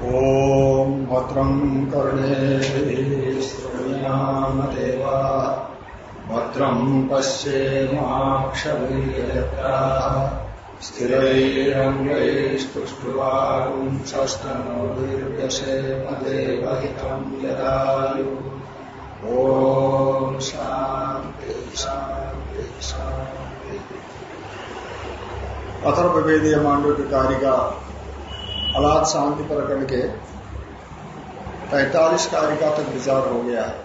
ॐ भद्रं श्रृणीयामदेवा। भद्रं पश्येमाक्षवीर्यता। स्थिरैरङ्गैस्तुष्टुवागुंसस्तनोर्व्यसेमदेवहितं यदायु। ॐ शान्ति शान्ति शान्ति। अथर्ववेदीय मांडव कारिका अलाद शांति प्रकरण के 45 कारिका तक विचार हो गया है,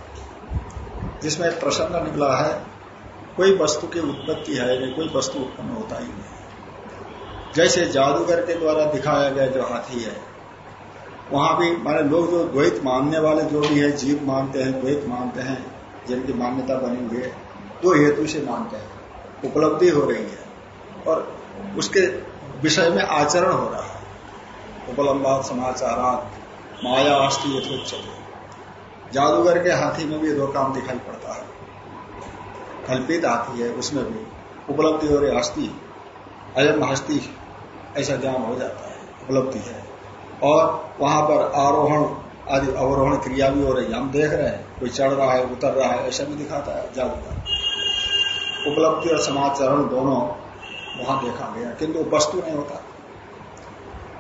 जिसमें एक प्रसंग निकला है, कोई वस्तु की उत्पत्ति है नहीं कोई वस्तु उत्पन्न होता ही नहीं जैसे जादूगर के द्वारा दिखाया गया जो हाथी है, वहाँ भी माने लोग जो द्वैत मानने वाले जो भी है, जीव मानते हैं, द्वैत मानते हैं, जिनकी मान्यता बनी हुई है, दो हेतु से मानते हैं, उपलब्धि हो रही है और उसके विषय में आचरण हो रहा है। उपलम्बात समाचारात माया अस्थि यथोच्चते जादूगर के हाथी में भी दो काम दिखाई पड़ता है। कल्पित हाथी है, उसमें भी उपलब्धि रही हस्ती अयम हस्ती ऐसा ज्ञान हो जाता है, उपलब्धि है। और वहाँ पर आरोहण आदि अवरोहण क्रिया भी हो रही है। हम देख रहे हैं, कोई चढ़ रहा है, उतर रहा है, ऐसा भी दिखाता है जादूगर। उपलब्धि और समाचरण दोनों वहाँ देखा गया, किंतु वस्तु नहीं होता।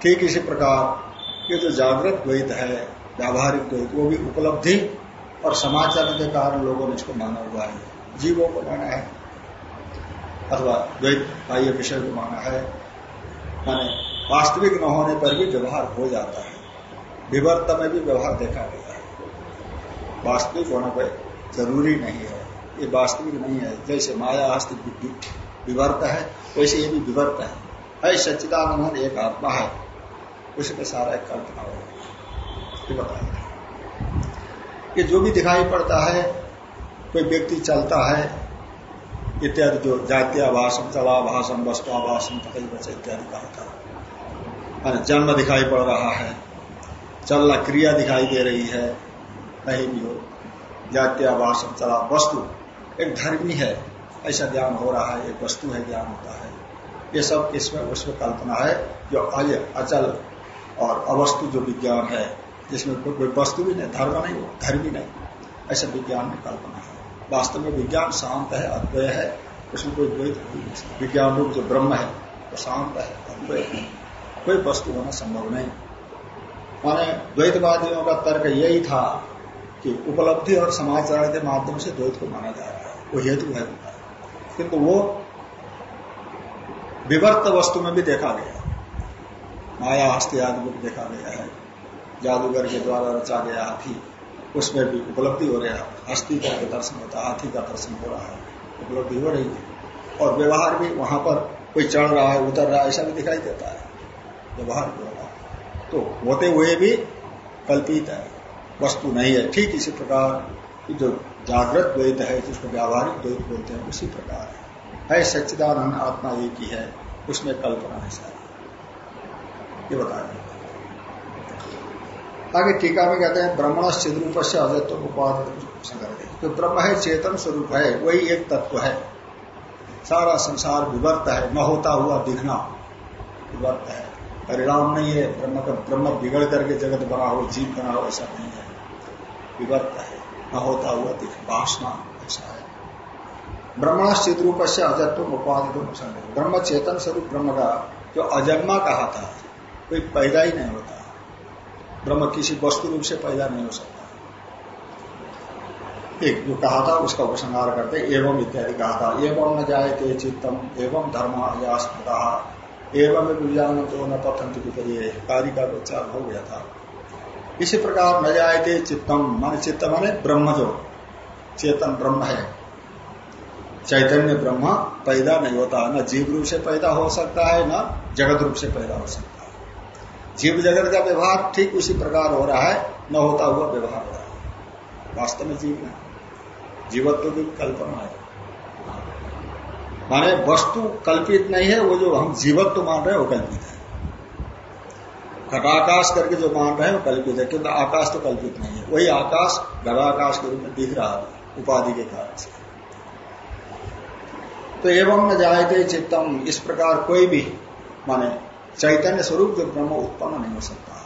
ठीक इसी प्रकार ये जो जागृत द्वैत है, व्यावहारिक द्वैत, वो भी उपलब्धि और समाचार के कारण लोगों ने इसको माना हुआ है। जीवों को माना है। अथवा द्वैत बाह्य विषय को माना है। माने वास्तविक न होने पर भी व्यवहार हो जाता है। विवर्त में भी व्यवहार देखा गया है। वास्तविक होने पर ज़रूरी नहीं है। ये वास्तविक नहीं है। जैसे माया हस्ती विवर्त है, वैसे ये भी विवर्त है सच्चिदानंद एक आत्मा है। उसमें सारा एक कल्पना हो बताया ये जो भी दिखाई पड़ता है, कोई व्यक्ति चलता है, इत्यादि जो जातीय आभाषण चलाभाषण वस्तुआभाषण तकई बच्चे इत्यादि कहा था जन्म दिखाई पड़ रहा है, चलना क्रिया दिखाई दे रही है, नहीं भी हो। जातीय आभाषण चला वस्तु एक धर्मी है, ऐसा ज्ञान हो रहा है, एक वस्तु है, ज्ञान होता है। ये सब इसमें, उसमें कल्पना है, जो अज अचल और अवस्तु जो विज्ञान है, जिसमें कोई वस्तु भी नहीं, धर्म नहीं हो धर्मी नहीं। ऐसा विज्ञान में कल्पना है। वास्तव में विज्ञान शांत है, अद्वय है, उसमें कोई द्वैत विज्ञान रूप जो ब्रह्म है, वो शांत है अद्वय है। कोई वस्तु होना संभव नहीं। माने द्वैतवादियों का तर्क यही था कि उपलब्धि और समाचार के माध्यम से द्वैत को माना जा रहा है। वो हेतु है। किंतु वो विवर्त वस्तु में भी देखा गया माया हस्ती आदि भी देखा गया है। जादूगर के द्वारा रचा गया हाथी, उसमें भी उपलब्धि हो रहा है। हस्ती का दर्शन होता है, हाथी का दर्शन हो रहा है, उपलब्धि हो रही है। और व्यवहार भी वहाँ पर कोई चढ़ रहा है, उतर रहा है, ऐसा भी दिखाई देता है। व्यवहार भी हो रहा है। तो होते हुए भी कल्पित है, वस्तु नहीं है। ठीक इसी प्रकार की जो जागृत द्वैत है, जिसको व्यावहारिक द्वैत बोलते हैं, उसी प्रकार है। सच्चिदानंद आत्मा एक ही है, उसमें कल्पना है ये बता दें आगे टीका में कहते हैं ब्रह्मण चिद्रूप से अजत्व उपाधि तो ब्रह्म है, चेतन स्वरूप है, वही एक तत्व है। सारा संसार विवर्त है, न होता हुआ दिखना विवर्त है। परिणाम नहीं है, ब्रह्म का ब्रह्म बिगड़ करके जगत बना हो, जीव बना हो, ऐसा नहीं है। विवर्त है, न होता हुआ दिख, वासना ऐसा है। ब्रह्मण रूप से अजत्व उपाधि ब्रह्म चेतन स्वरूप ब्रह्म का जो अजन्मा कहा था कोई पैदा ही नहीं होता। ब्रह्म किसी वस्तु रूप से पैदा नहीं हो सकता। एक जो कहा था, उसका उपसंहार करते एवं इत्यादि कहा था। एवं न थे चित्तम, एवं धर्म यास्पदा एवं विज्ञान तो न पथंत विपरीय कार्य का उच्चार हो गया था। इसी प्रकार न थे चित्तम, माने चित्त माने ब्रह्म जो, चेतन ब्रह्म है। चैतन्य ब्रह्म पैदा नहीं होता। न जीव रूप से पैदा हो सकता है, न जगत रूप से पैदा हो सकता है। जीव जगत का व्यवहार ठीक उसी प्रकार हो रहा है, न होता हुआ व्यवहार हो रहा है। वास्तव में जीव नहीं जीवत्व की कल्पना है। माने वस्तु कल्पित नहीं है, वो जो हम जीवत्व मान रहे हैं, वो कल्पित है। घटाकाश करके जो मान रहे हैं, वो कल्पित है, क्योंकि आकाश तो कल्पित नहीं है। वही आकाश घटाकाश के रूप में दिख रहा है, उपाधि के कारण से। तो एवं न जायते चित्तम, इस प्रकार कोई भी, माने चैतन्य स्वरूप जो ब्रह्म उत्पन्न नहीं हो सकता।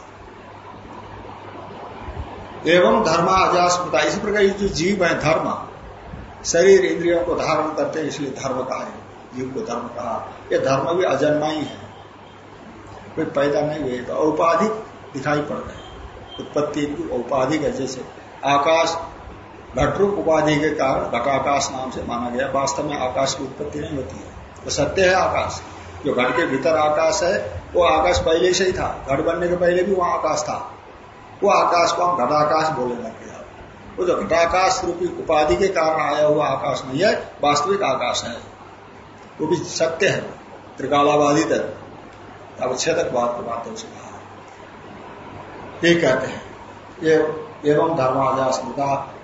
एवं धर्म अजास्मृता इसी प्रकार जो जीव है, धर्म, शरीर इंद्रियों को धारण करते हैं, इसलिए धर्म कहा है, जीव को धर्म कहा। यह धर्म भी अजन्मा ही। है कोई पैदा नहीं हुए तो औपाधिक दिखाई पड़ रहे उत्पत्ति औपाधिक है, जैसे आकाश, घटरूप उपाधि के कारण घटाकाश नाम से माना गया। वास्तव में आकाश की उत्पत्ति नहीं होती है। तो सत्य है आकाश। जो घट के भीतर आकाश है वो आकाश पहले से ही था। घट बनने के पहले भी वहाँ आकाश था। वो आकाश को हम घटाकाश बोलने लग गया वो जो घटाकाश रूपी उपाधि के कारण आया हुआ आकाश नहीं है, वास्तविक आकाश है। वो भी सत्य है। त्रिकालाबाधित है। बात को है उसे कहा ये कहते हैं, ये एवं धर्माजा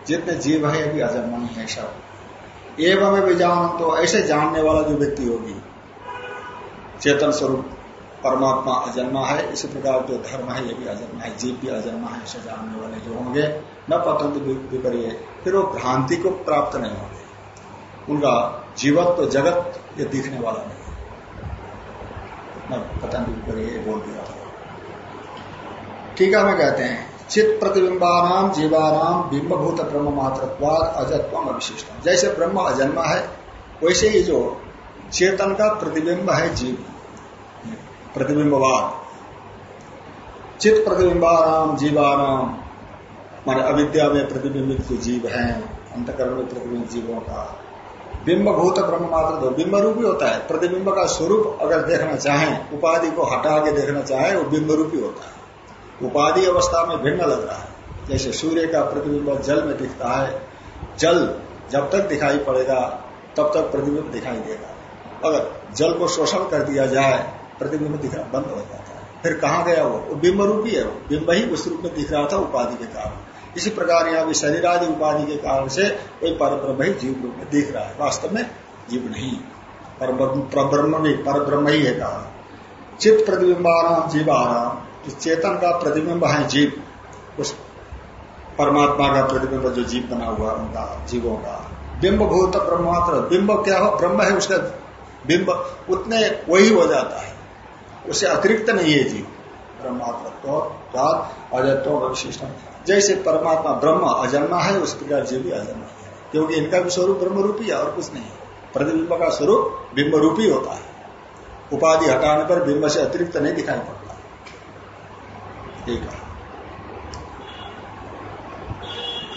जितने जीव है भी अजन्मा है सब। एवं भी जान तो ऐसे जानने वाला जो व्यक्ति होगी, चेतन स्वरूप। परमात्मा अजन्मा है, इसी प्रकार जो धर्म है, ये भी अजन्मा है, जीव भी अजन्मा है ऐसे जानने वाले जो होंगे, न पतंग विपरीय फिर वो भ्रांति को प्राप्त नहीं होंगे। उनका जीवत तो जगत ये दिखने वाला नहीं है। न पतंग विपरीय बोल दिया ठीक है मैं कहते हैं चित प्रतिबिंबाराम जीवाराम बिंबभूत ब्रह्म मात्रत्वाद अजत्व अविशिष्ट जैसे ब्रह्म अजन्मा है, वैसे ही जो चेतन का प्रतिबिंब है, जीव। प्रतिबिंबवाद चित प्रतिबिंबाराम, जीवाराम। मान अविद्या में प्रतिबिंबित जो जीव है, अंतकरण में प्रतिबिंब जीवों का। बिंब भूत ब्रह्म मात्र तो बिंब रूपी होता है। प्रतिबिंब का स्वरूप अगर देखना चाहें, उपाधि को हटा के देखना चाहे, वो बिंब रूपी होता है। उपाधि अवस्था में भिन्न लग रहा है। जैसे सूर्य का प्रतिबिंब जल में दिखता है, जल जब तक दिखाई पड़ेगा, तब तक प्रतिबिंब दिखाई देगा। अगर जल को शोषण कर दिया जाए प्रतिबिंब दिखना बंद हो जाता है। फिर कहा गया वो? बिंब रूपी है बिंब ही उस रूप में दिख रहा था उपाधि के कारण। इसी प्रकार यहाँ भी शरीर आदि उपाधि के कारण से कोई पर ब्रह्म ही जीव रूप में दिख रहा है। वास्तव में जीव नहीं। पर ब्रह्म नहीं पर ब्रह्म ही है कहा। चित्त प्रतिबिंबाराम जीव आराम चेतन का प्रतिबिंब है जीव, उस परमात्मा का प्रतिबिंब जो जीव बना हुआ उनका, जीवों का। बिंब भूत ब्रह्मात्र, बिंब क्या हो? ब्रह्म है उसका। बिंब उतने वही हो जाता है। उससे अतिरिक्त नहीं है जीव ब्रह्मात्मत्व अजत्व विशिष्ट। जैसे परमात्मा ब्रह्म अजन्मा है, उस प्रकार जीव भी अजन्मा है। क्योंकि इनका भी स्वरूप ब्रह्म रूपी है और कुछ नहीं प्रतिबिंब का स्वरूप बिंब रूपी होता है। उपाधि हटाने पर बिंब से अतिरिक्त नहीं दिखाई पड़ता। एक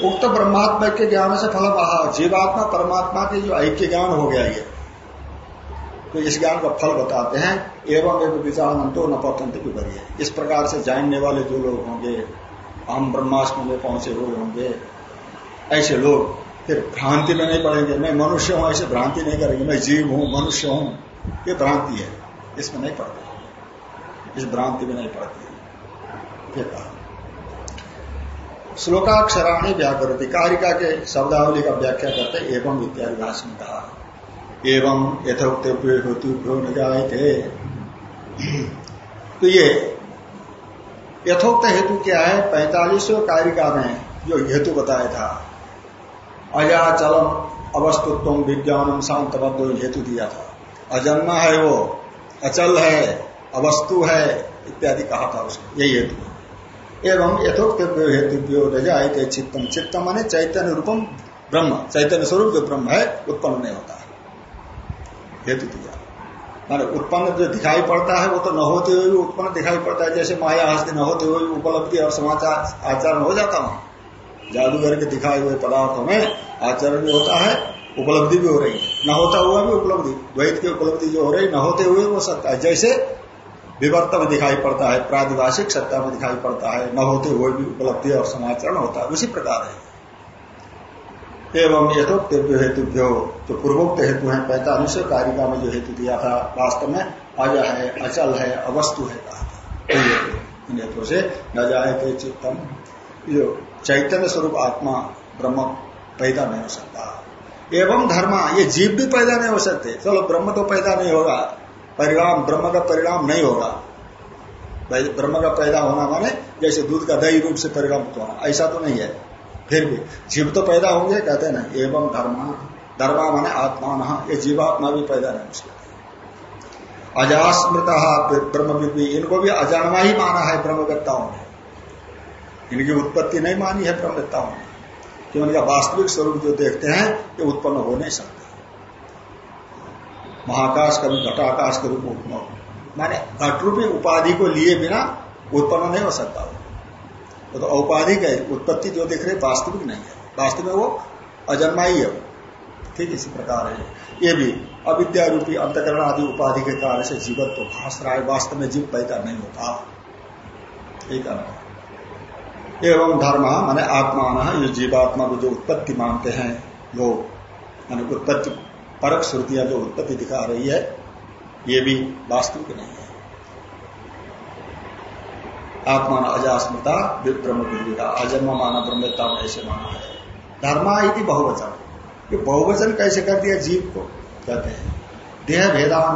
उक्त ब्रह्मात्मा के ज्ञान से फल महा जीवात्मा परमात्मा के जो ऐक्य ज्ञान हो गया ये। तो इस ज्ञान का फल बताते हैं। एवं एवं विचारंतो न पतंत विपरीय इस प्रकार से जानने वाले जो लोग होंगे, हम ब्रह्मास्म में पहुँचे हुए होंगे, ऐसे लोग फिर भ्रांति में नहीं पड़ेंगे। मैं मनुष्य हूँ, ऐसे भ्रांति नहीं करेंगे। मैं जीव हूँ, मनुष्य हूँ, ये भ्रांति है। इसमें नहीं पड़ते। इस भ्रांति में नहीं पड़ती। श्लोकाक्षराणी व्याकृति कारिका के शब्दावली का व्याख्या करते एवं इत्यादि भाष में कहा। एवं यथोक्तभ्यो न जाए थे तो ये यथोक्त हेतु क्या है? पैतालीसवें कारिका में जो हेतु बताया था, अजाचलम अवस्तुत्व विज्ञानम शांतबद्ध हेतु दिया था। अजन्मा है वो, अचल है, अवस्तु है, इत्यादि कहा था उसको यही हेतु एवं यथोक्त हेतुभ्यो रजायते चित्तम। चित्तम माने चैतन्य रूपम ब्रह्म। चैतन्य स्वरूप जो ब्रह्म है, उत्पन्न नहीं होता। हेतु दिया माने उत्पन्न जो दिखाई पड़ता है, वो तो न होते हुए भी उत्पन्न दिखाई पड़ता है। जैसे माया हस्ती न होते हुए उपलब्धि और समाचार, आचरण हो जाता वहाँ जादूगर के दिखाए हुए पदार्थों में आचरण भी होता है, उपलब्धि भी हो रही है। न होता हुआ भी उपलब्धि, द्वैत की उपलब्धि जो हो रही, न होते हुए वो सत्ता है। जैसे विवर्त में दिखाई पड़ता है प्रादिभाषिक सत्ता में दिखाई पड़ता है, न होते हुए भी उपलब्धि और समाचरण होता है। उसी प्रकार है। एवं यथोक्त हेतुभ्यो जो पूर्वोक्त हेतु है, पैतालीस कारिका में जो हेतु दिया था, वास्तव में अजा है, अचल है, अवस्तु है, कहा था। इन हेतु से न जाए थे चित्तम। जो चैतन्य स्वरूप आत्मा ब्रह्म पैदा नहीं हो सकता। एवं धर्म, ये जीव भी पैदा नहीं हो सकते। चलो, ब्रह्म तो पैदा नहीं होगा। परिणाम, ब्रह्म का परिणाम नहीं होगा। ब्रह्म का पैदा होना माने जैसे दूध का दही रूप से परिणाम होना ऐसा तो नहीं है। फिर भी जीव तो पैदा होंगे, कहते हैं ना, एवं धर्म, धर्मा माने आत्मा न, ये जीवात्मा भी पैदा नहीं उसके अजास्मृत ब्रह्म इनको भी अजानवा ही माना है ब्रह्मवेत्ताओं ने। इनकी उत्पत्ति नहीं मानी है ब्रह्मताओं ने। कि उनका वास्तविक स्वरूप जो देखते हैं, ये उत्पन्न हो नहीं सकता। महाकाश कभी घटाकाश के रूप में उत्पन्न माने घट रूपी उपाधि को लिए बिना उत्पन्न नहीं हो सकता वो तो औपाधिक है, उत्पत्ति जो दिख रही वास्तविक नहीं है। वास्तव में वो अजन्मा ही है ठीक इसी प्रकार है ये। भी अविद्या रूपी अंतकरण आदि उपाधि के कारण से जीवन तो भाष रहा है, वास्तव में जीव पैदा नहीं होता। एक एवं धर्म, माने आत्मा ये जीवात्मा को जो उत्पत्ति मानते हैं लोग माने उत्पत्ति, परक श्रुतियाँ जो उत्पत्ति दिखा रही है, ये भी वास्तविक नहीं है। आत्मा अजास्मृता ब्रह्म का अजन्म माना ब्रह्मता ऐसे माना। है धर्मा ही बहुवचन। ये बहुवचन कैसे कर दिया जीव को कहते हैं। देह भेदान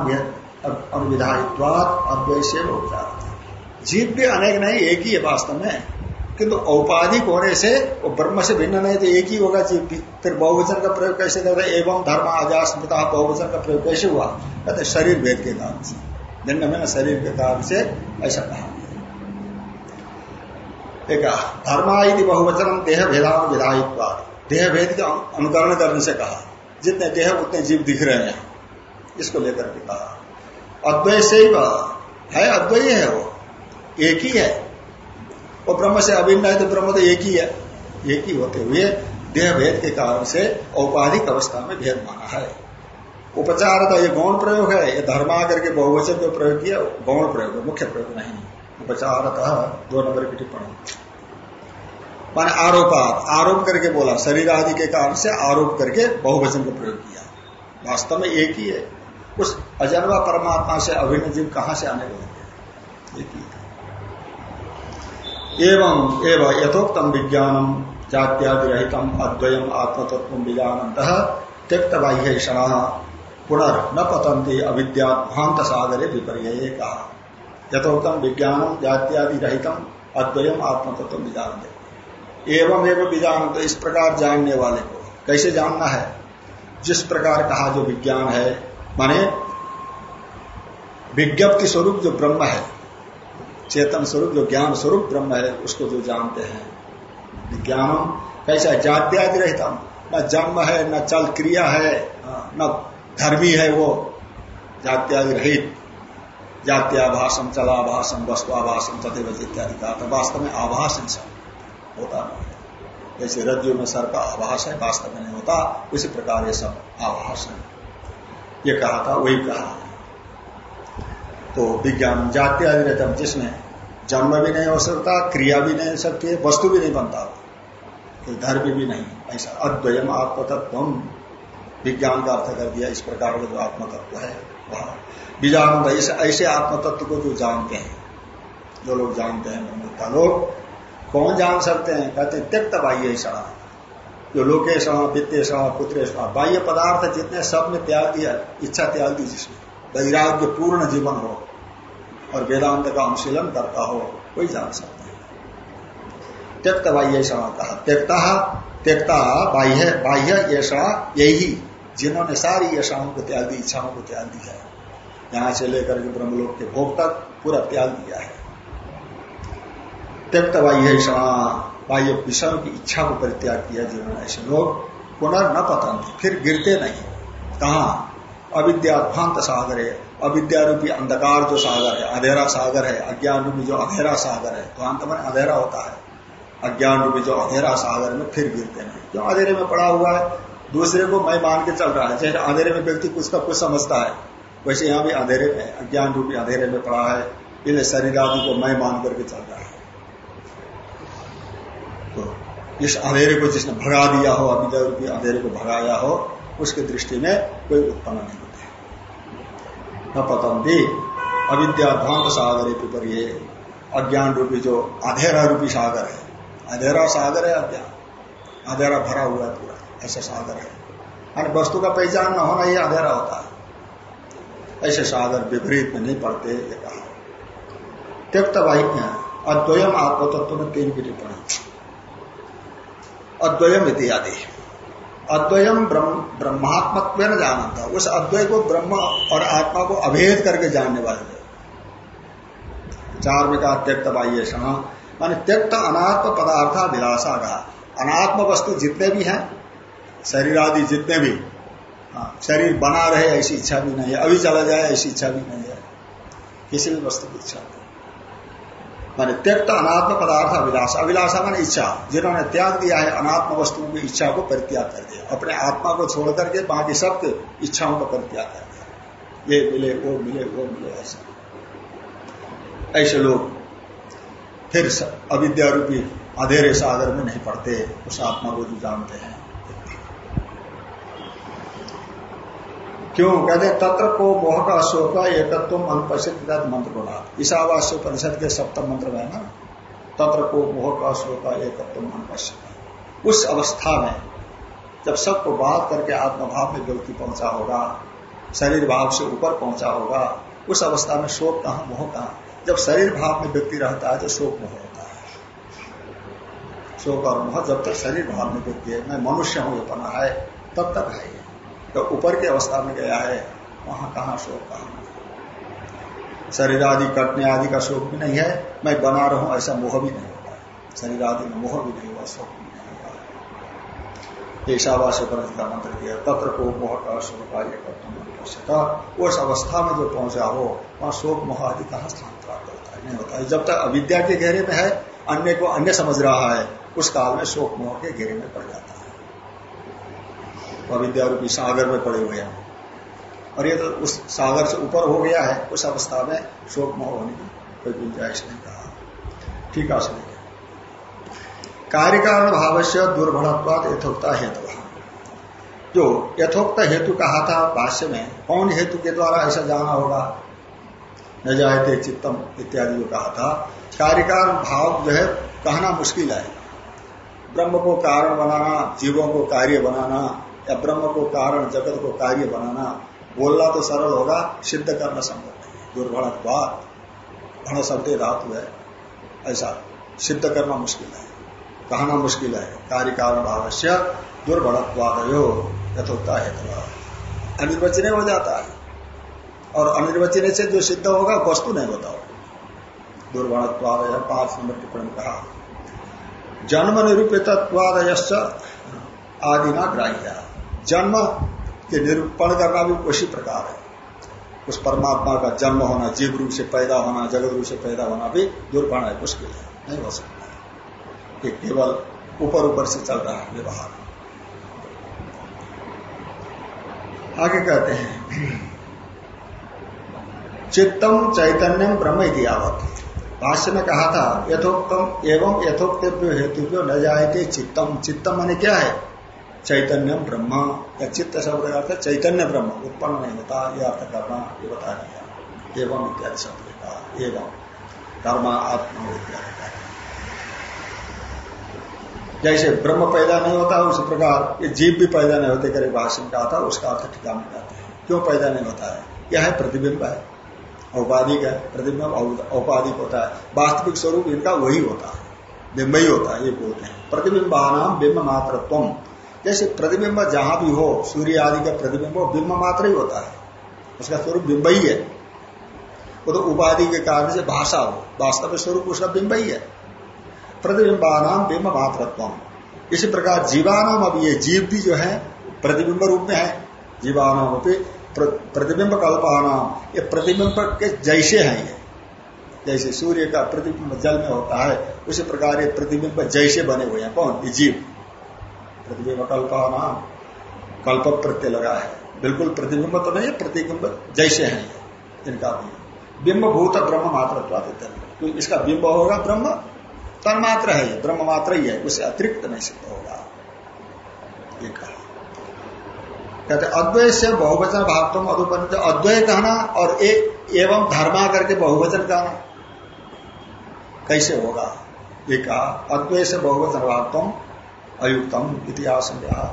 अनुविधायित्वात अद्वैश्य जीव भी अनेक नहीं, एक ही है वास्तव में। किंतु औपाधिक होने से वो ब्रह्म से भिन्न नहीं तो एक ही होगा जीव भी। फिर बहुवचन का प्रयोग कैसे करते एवं धर्म आजास्मृता बहुवचन का प्रयोग कैसे हुआ? कहते शरीर भेद के कारण से। भिन्न भिन्न शरीर के कारण से ऐसा कहा। एक धर्मा यदि बहुवचन देह भेदान विधायित्व देह भेद का अनुकरण करने से कहा, जितने देह उतने जीव दिख रहे हैं। इसको लेकर के कहा। अद्वय से है अद्वय है वो, एक ही है। वो ब्रह्म से अभिन्न है तो ब्रह्म तो एक ही है। एक ही होते हुए देह भेद के कारण से औपाधिक अवस्था में भेद माना है। उपचार का ये गौण प्रयोग है, ये धर्मा करके बहुवचन जो प्रयोग किया, गौण प्रयोग है, मुख्य प्रयोग नहीं उपचार दो नंबर की टिप्पणी। मान आरोपात, आरोप करके बोला, शरीर आदि के कारण से आरोप करके बहुवचन का प्रयोग किया। वास्तव में एक ही है। उस अजन्मा परमात्मा से अभिन्न जीव कहाँ से आने ही? एवं एवं यथोक्तम विज्ञानम जात्यादि रहितम अद्वयम आत्मतत्व विजानत त्यक्त बाह्य क्षण पुनर् न पतंती अविद्या भांत सागरे विपर्य कहा यथोक्तम विज्ञानम जात्यादि रहितम अद्वयम आत्मतत्व विजानते। एवं एवं विजानत इस प्रकार जानने वाले को। कैसे जानना है? जिस प्रकार कहा जो विज्ञान है, माने विज्ञप्ति स्वरूप जो ब्रह्म है, चेतन स्वरूप जो ज्ञान स्वरूप ब्रह्म है, उसको जो जानते हैं। विज्ञानम कैसा जात्यादि रहता न जन्म है, न चल क्रिया है, न धर्मी है वो जात्यादि रहित जात्याभाषम चलाभाषम वस्तुआभाषम तथे इत्यादि का तो वास्तव में आभाषण सब होता नहीं है। जैसे रज्जु में सर का आभास है, वास्तव में नहीं होता। उसी प्रकार ये सब आभास है। ये कहा था, वही कहा तो विज्ञान जाति आदि जिसमें जन्म भी नहीं हो सकता, क्रिया भी नहीं हो सकती है, वस्तु भी नहीं बनता। तो धर्म भी नहीं, ऐसा अद्वयम आत्मतत्व विज्ञान का अर्थ कर दिया, इस प्रकार का जो आत्मतत्व है, वह बीजानंद ऐसे ऐसे आत्मतत्व को जो जानते हैं, जो लोग जानते हैं ब्रह्मता लोग कौन जान सकते हैं? कहते त्यक्त बाह्य क्षण जो लोकेश वित्तेश पुत्रेश बाह्य पदार्थ जितने सब में त्याग दिया, इच्छा त्याग दी जिसमें वैराग्य पूर्ण जीवन हो और वेदांत का अनुशीलन करता हो, कोई जान सकता है। त्यक्त बाह्य कहा। त्यक्ता त्यक्ता बाह्य बाह्य ऐसा यही जिन्होंने सारी यशाओं को त्याग दी, इच्छाओं को त्याग दी है। यहाँ से लेकर के ब्रह्मलोक के भोग तक पूरा त्याग दिया है। त्यक्त बाह्य बाह्य विषयों की इच्छा को परित्याग किया जिन्होंने ऐसे लोग पुनर् न पतन, फिर गिरते नहीं। कहा? अविद्याभांत सागर है, अविद्या रूपी अंधकार जो सागर है, अधेरा सागर है, अज्ञान रूपी जो अधेरा सागर है तो अंत में अंधेरा होता है। अज्ञान रूपी जो अधेरा सागर में फिर गिरते नहीं। क्यों अंधेरे में पड़ा हुआ है, दूसरे को मैं मान के चल रहा है, जैसे अंधेरे में व्यक्ति कुछ का कुछ समझता है वैसे यहाँ भी अंधेरे में, अज्ञान रूपी अंधेरे में पड़ा है। इसलिए शरीर आदि को मैं मान करके चल रहा है। तो इस अंधेरे को जिसने भगा दिया हो अविद्या रूपी अंधेरे को भगाया हो, उसकी दृष्टि में कोई उत्पन्न नहीं होते न पतंती अविद्याध्वांत सागर पर ये अज्ञान रूपी जो अधेरा रूपी सागर है। अधेरा सागर है अज्ञान। अधेरा भरा हुआ है पूरा, ऐसा सागर है। वस्तु का पहचान न होना ये अधेरा होता है। ऐसे सागर विपरीत में नहीं पड़ते, ये कहा। त्यक्त वाहिज्ञ अद्वयम आत्मतत्व में तीन की टिप्पणी। अद्वयम इत्यादि अद्वयम ब्रह्मात्मत्व न जाना था उस अद्वय को ब्रह्म और आत्मा को अभेद करके जानने वाले चार में कहा त्यक्त बाह्य माने त्यक्त अनात्म पदार्थ विलासा का अनात्म वस्तु जितने भी हैं शरीर आदि जितने भी शरीर बना रहे, ऐसी इच्छा भी नहीं है। अभी चला जाए, ऐसी इच्छा भी नहीं है। किसी भी वस्तु की इच्छा नहीं माने त्यक्त अनात्म पदार्थ अभिलाषा। अभिलाषा माने इच्छा। जिन्होंने त्याग दिया है अनात्म वस्तुओं की इच्छा को परित्याग कर दिया। अपने आत्मा को छोड़ करके बाकी सबके इच्छाओं का परित्याग कर दिया। ये मिले, वो मिले वो मिले, ऐसा। ऐसे लोग फिर अविद्या रूपी, अधेरे सागर में नहीं पड़ते उस आत्मा को जो जानते हैं। क्यों? कहते तत्र को मोह का शोक एकत्व अनुपस्थित मंत्र बोला ईशावास्य परिषद के सप्तम मंत्र में ना? तत्र को मोह का शोक एकत्व अनुपस्थित उस अवस्था में जब सबको बात करके आत्मभाव में व्यक्ति पहुँचा होगा, शरीर भाव से ऊपर पहुँचा होगा, उस अवस्था में शोक कहा, मोह कहा? जब शरीर भाव में व्यक्ति रहता है तो शोक मोह होता है। शोक और मोह जब तक शरीर भाव में व्यक्ति है, मैं मनुष्य हूँ, ये बना है, तब तक है तो ऊपर की अवस्था में गया है, वहाँ कहा शोक कहा शरीर आदि कटने आदि का शोक भी नहीं है, मैं बना रहा हूँ ऐसा मोह भी नहीं होगा शरीर आदि में मोह भी नहीं हुआ शोक भी नहीं होता होगा ईशावास का मंत्र दिया, तत्र को मोह का शोक कार्य करता उस अवस्था में जो पहुँचा हो, वहाँ शोक मोह आदि कहा स्थान प्राप्त होता है, नहीं होता है। जब तक अविद्या के घेरे में है, अन्य को अन्य समझ रहा है, उस काल में शोक मोह के घेरे में पड़ जाता है। अविद्या रूपी सागर में पड़े हुए हैं। और ये तो उस सागर से ऊपर हो गया है, उस अवस्था में शोक मोह होने की कोई गुंजाइश नहीं कहा ठीक है सुनिए भाव से दुर्भणत्वाद यथोक्ता हेतु। जो यथोक्त हेतु कहा था भाष्य में, कौन हेतु के द्वारा ऐसा जाना होगा? न जायते चित्तम इत्यादि जो कहा था। कार्यकार भाव जो है, कहना मुश्किल है। ब्रह्म को कारण बनाना, जीवों को कार्य बनाना या ब्रह्म को कारण, जगत को कार्य बनाना, बोलना तो सरल होगा, सिद्ध करना संभव नहीं दुर्भणत्वाद भण शब्द धातु है। ऐसा सिद्ध करना मुश्किल है। कहना मुश्किल है। कार्य कारण भाव से दुर्भणत्वाद यथोक्ता है अनिर्वचने हो जाता है। और अनिर्वचने से जो सिद्ध होगा, वस्तु नहीं बताओ दुर्भणत्वाद पाँच नंबर टिप्पणी कहा। जन्म निरूपित आदि ना ग्राह्य। जन्म के निरूपण करना भी उसी प्रकार है। उस परमात्मा का जन्म होना, जीव रूप से पैदा होना, जगत रूप से पैदा होना भी दुर्पण है, मुश्किल है, नहीं हो सकता ये केवल ऊपर ऊपर से चल रहा है व्यवहार। आगे कहते हैं, चित्तम चैतन्यम ब्रह्म इतिहावत भाष्य में कहा था, यथोक्तम एवं यथोक्त हेतु न जाए चित्तम। चित्तम मैंने क्या है? चैतन्य ब्रह्म या चित्त शब्द का अर्थ चैतन्य ब्रह्म उत्पन्न नहीं होता यह अर्थ करना ये बता दिया एवं इत्यादि शब्द का एवं धर्म आत्मा इत्यादि का जैसे ब्रह्म पैदा नहीं होता, उसी प्रकार ये जीव भी पैदा नहीं होते करे भाषण का था उसका अर्थ ठिकाना में जाते हैं। क्यों पैदा नहीं होता है? यह है प्रतिबिंब है, औपाधिक है, प्रतिबिंब औपाधिक होता है। वास्तविक स्वरूप इनका वही होता है, बिंब ही होता है, ये बोलते हैं। प्रतिबिंबानाम बिंब मात्र जैसे प्रतिबिंब जहाँ भी हो, सूर्य आदि का प्रतिबिंब बिंब मात्र ही होता है। उसका स्वरूप बिंब ही है। वो तो उपाधि के कारण से भाषा हो, वास्तव में स्वरूप उसका बिंब ही है। प्रतिबिंबानाम बिंब मात्रत्व इसी प्रकार जीवानाम अब ये जीव भी जो है, प्रतिबिंब रूप में है। जीवानाम प्रतिबिंब कल्पानाम, ये प्रतिबिंब के जैसे हैं ये। जैसे सूर्य का प्रतिबिंब जल में होता है, उसी प्रकार ये प्रतिबिंब जैसे बने हुए हैं। कौन? ये जीव। प्रतिबिंब कल्प कल्पना कल्प प्रत्यय लगा है। बिल्कुल प्रतिबिंब तो नहीं है, प्रतिबिंब जैसे हैं इनका भी। बिंब भूत ब्रह्म मात्र तो इसका बिंब होगा ब्रह्म, तन्मात्र है ब्रह्म मात्र ही है उससे अतिरिक्त नहीं सिद्ध होगा। ये कहा। कहते अद्वय से बहुवचन भाव तुम अदुपन अद्वय कहना और एक एवं धर्मा करके बहुवचन कहना। कैसे होगा? ये कहा अद्वय से बहुवचन भाव तुम अयुक्तम इतिहास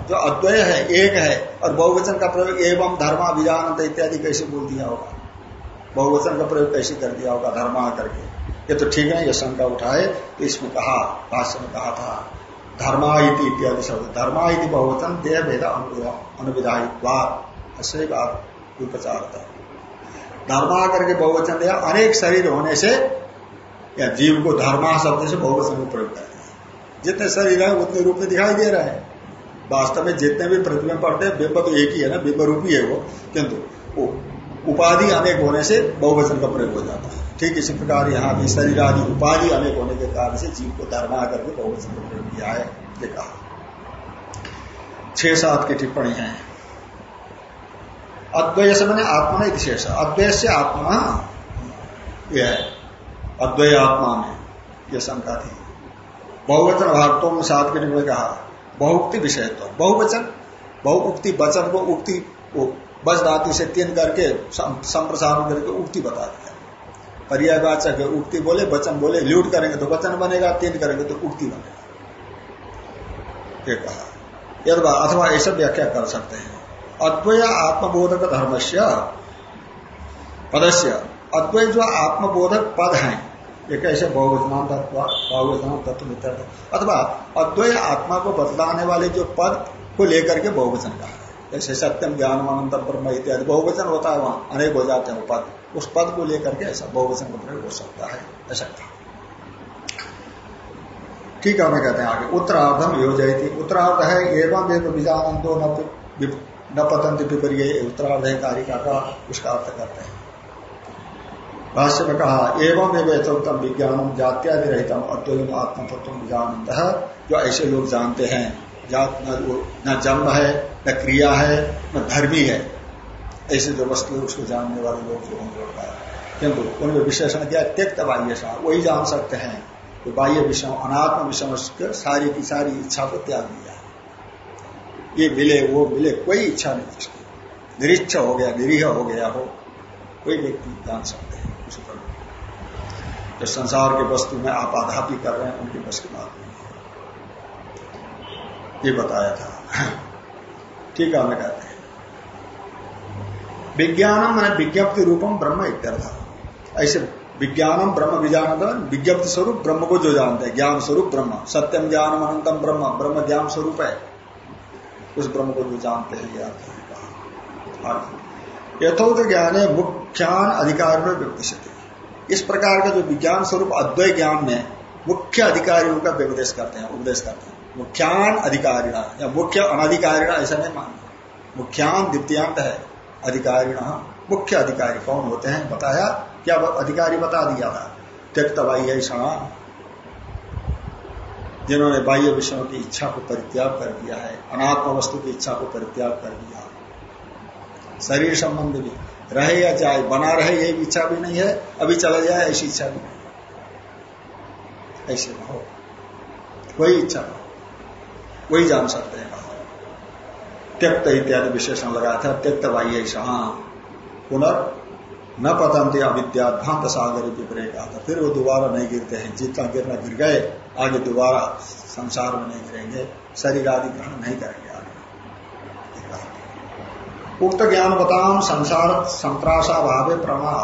जो अद्वय है, एक है, और बहुवचन का प्रयोग एवं धर्मा विजानंद इत्यादि कैसे बोल दिया होगा? बहुवचन का प्रयोग कैसे कर दिया होगा धर्मा करके? ये तो ठीक है, ये शंका उठाए तो इसमें कहा, भाष्य में कहा था, धर्मा इत्यादि शब्द। धर्मा बहुवचन, देह भेद अनुविधायित्वाद ऐसे बात उपचार था। धर्मा करके बहुवचन दिया, अनेक शरीर होने से, या जीव को धर्मा शब्द से बहुवचन में प्रयोग कर। जितने शरीर है, उतने रूप में दिखाई दे रहे हैं। वास्तव में जितने भी प्रतिबिंब पड़ते हैं, बिंब तो एक ही है ना, बिंब रूपी है वो, किंतु उपाधि अनेक होने से बहुवचन का प्रयोग हो जाता है। ठीक इसी प्रकार यहाँ भी शरीर आदि उपाधि अनेक होने के कारण से जीव को धर्मा करके बहुवचन का प्रयोग किया है, ये कहा। छह सात की टिप्पणी है। अद्वय से मैंने आत्मा नहीं विशेष अद्वय से आत्मा, यह है, अद्वय आत्मा में यह शंका थी। बहुवचन भागतों में सात के में कहा? बहुक्ति विषय तो। बहुवचन बहुउक्ति वचन को उक्ति बस दाती से तीन करके संप्रसारण करके उक्ति बता दिया। पर्यायवाचक उक्ति बोले, वचन बोले, ल्यूट करेंगे तो वचन बनेगा, तीन करेंगे तो उक्ति बनेगा। ये कहा। यदवा अथवा ऐसा व्याख्या कर सकते हैं। अद्वय आत्मबोधक धर्म से पदस्य। अद्वय जो आत्मबोधक पद हैं ये कैसे बहुवचनाम तत्व बहुवचनाम तत्व मित्र अथवा अद्वय आत्मा को बतलाने वाले जो पद को लेकर के बहुवचन कहा है। जैसे सत्यम ज्ञान अनंत ब्रह्म इत्यादि बहुवचन होता है वहाँ। अनेक हो जाते हैं पद। उस पद को लेकर के ऐसा बहुवचन का प्रयोग हो सकता है। ऐसा ठीक है, हमें कहते हैं आगे। उत्तरार्धम योजना थी उत्तरार्ध है, एवं एवं बीजानंदो न पतंत विपरीय उत्तरार्ध है कार्य का, उसका अर्थ करते हैं। भाष्य में कहा एवं एवं यथोत्तम विज्ञानम जात्यादि रहता अद्वैत आत्मतत्व विजानंद जो ऐसे लोग जानते हैं जात न, जन्म है न क्रिया है न धर्मी है ऐसे जो वस्तु उसको जानने वाले लोग जो होंगे किंतु उनमें विशेषण क्या त्यक्त बाह्य वही जान सकते हैं। तो बाह्य विषय अनात्म विषय सारी की सारी इच्छा को त्याग दिया। ये मिले वो मिले कोई इच्छा नहीं जिसकी। निरीक्ष हो गया निरीह हो गया हो कोई व्यक्ति जान सकते जो संसार के वस्तु में आप आधापी कर रहे हैं, उनकी बस की बात नहीं है ये बताया था। ठीक है हमें कहते हैं विज्ञानम मैंने विज्ञप्ति रूपम ब्रह्म इत्यर्थ। ऐसे विज्ञानम ब्रह्म विज्ञान विज्ञप्ति स्वरूप ब्रह्म को जो जानते हैं, ज्ञान स्वरूप ब्रह्म। सत्यम ज्ञानम अनंतम ब्रह्म ब्रह्म ज्ञान स्वरूप है। उस ब्रह्म को जो जानते हैं यह यथोक्त ज्ञान है मुख्यान अधिकार में व्यक्ति इस प्रकार का जो विज्ञान स्वरूप अद्वैत ज्ञान में मुख्य अधिकारियों का व्यपदेश करते हैं, उपदेश करते हैं। मुख्यान अधिकारिणा, या मुख्य अनधिकारिणा ऐसा नहीं मानना मुख्यान द्वितीयांत है, अधिकारिणा, मुख्य अधिकारी कौन होते हैं बताया? क्या अधिकारी बता दिया था? त्यक्त बाह्य क्षणा जिन्होंने बाह्य विषयों की इच्छा को परित्याग कर दिया है, अनात्म वस्तु की इच्छा को परित्याग कर दिया शरीर संबंध भी। रहे या जाए बना रहे, यही इच्छा भी नहीं है, अभी चला जाए, ऐसी इच्छा भी नहीं ऐसे न हो। कोई इच्छा न वही जान सकते हैं त्यक्त इत्यादि विशेषण लगा था, त्यक्त बाह्य पुनर् न पतंते अविद्या भांत सागर विपरे था फिर वो दोबारा नहीं गिरते हैं। जितना गिरना गिर गए, आगे दोबारा संसार में नहीं गिरेंगे। शरीर आदि ग्रहण नहीं करेंगे। उक्त ज्ञान बताम संसार संप्रासा भावे प्रमा।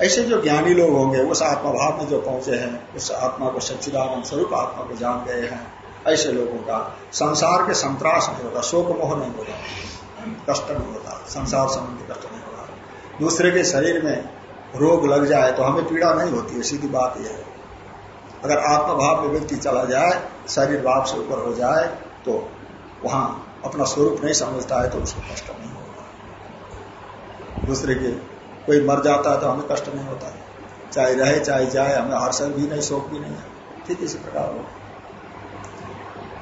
ऐसे जो ज्ञानी लोग होंगे, उस आत्मा भाव में जो पहुँचे हैं, उस आत्मा को सच्चिदानंद स्वरूप आत्मा को जान गए हैं। ऐसे लोगों का संसार के संत्रास नहीं होगा शोक मोह नहीं होगा कष्ट नहीं होता, संसार संबंधी कष्ट नहीं होता। दूसरे के शरीर में रोग लग जाए तो हमें पीड़ा नहीं होती है, सीधी बात यह है। अगर आत्मभाव में व्यक्ति चला जाए, शरीर भाव से ऊपर हो जाए तो वहाँ अपना स्वरूप नहीं समझता है तो उसको कष्ट नहीं दूसरे के कोई मर जाता है तो हमें कष्ट नहीं होता है। चाहे रहे, चाहे जाए, हमें हर्ष भी नहीं, शोक भी नहीं है। ठीक इसी प्रकार हो।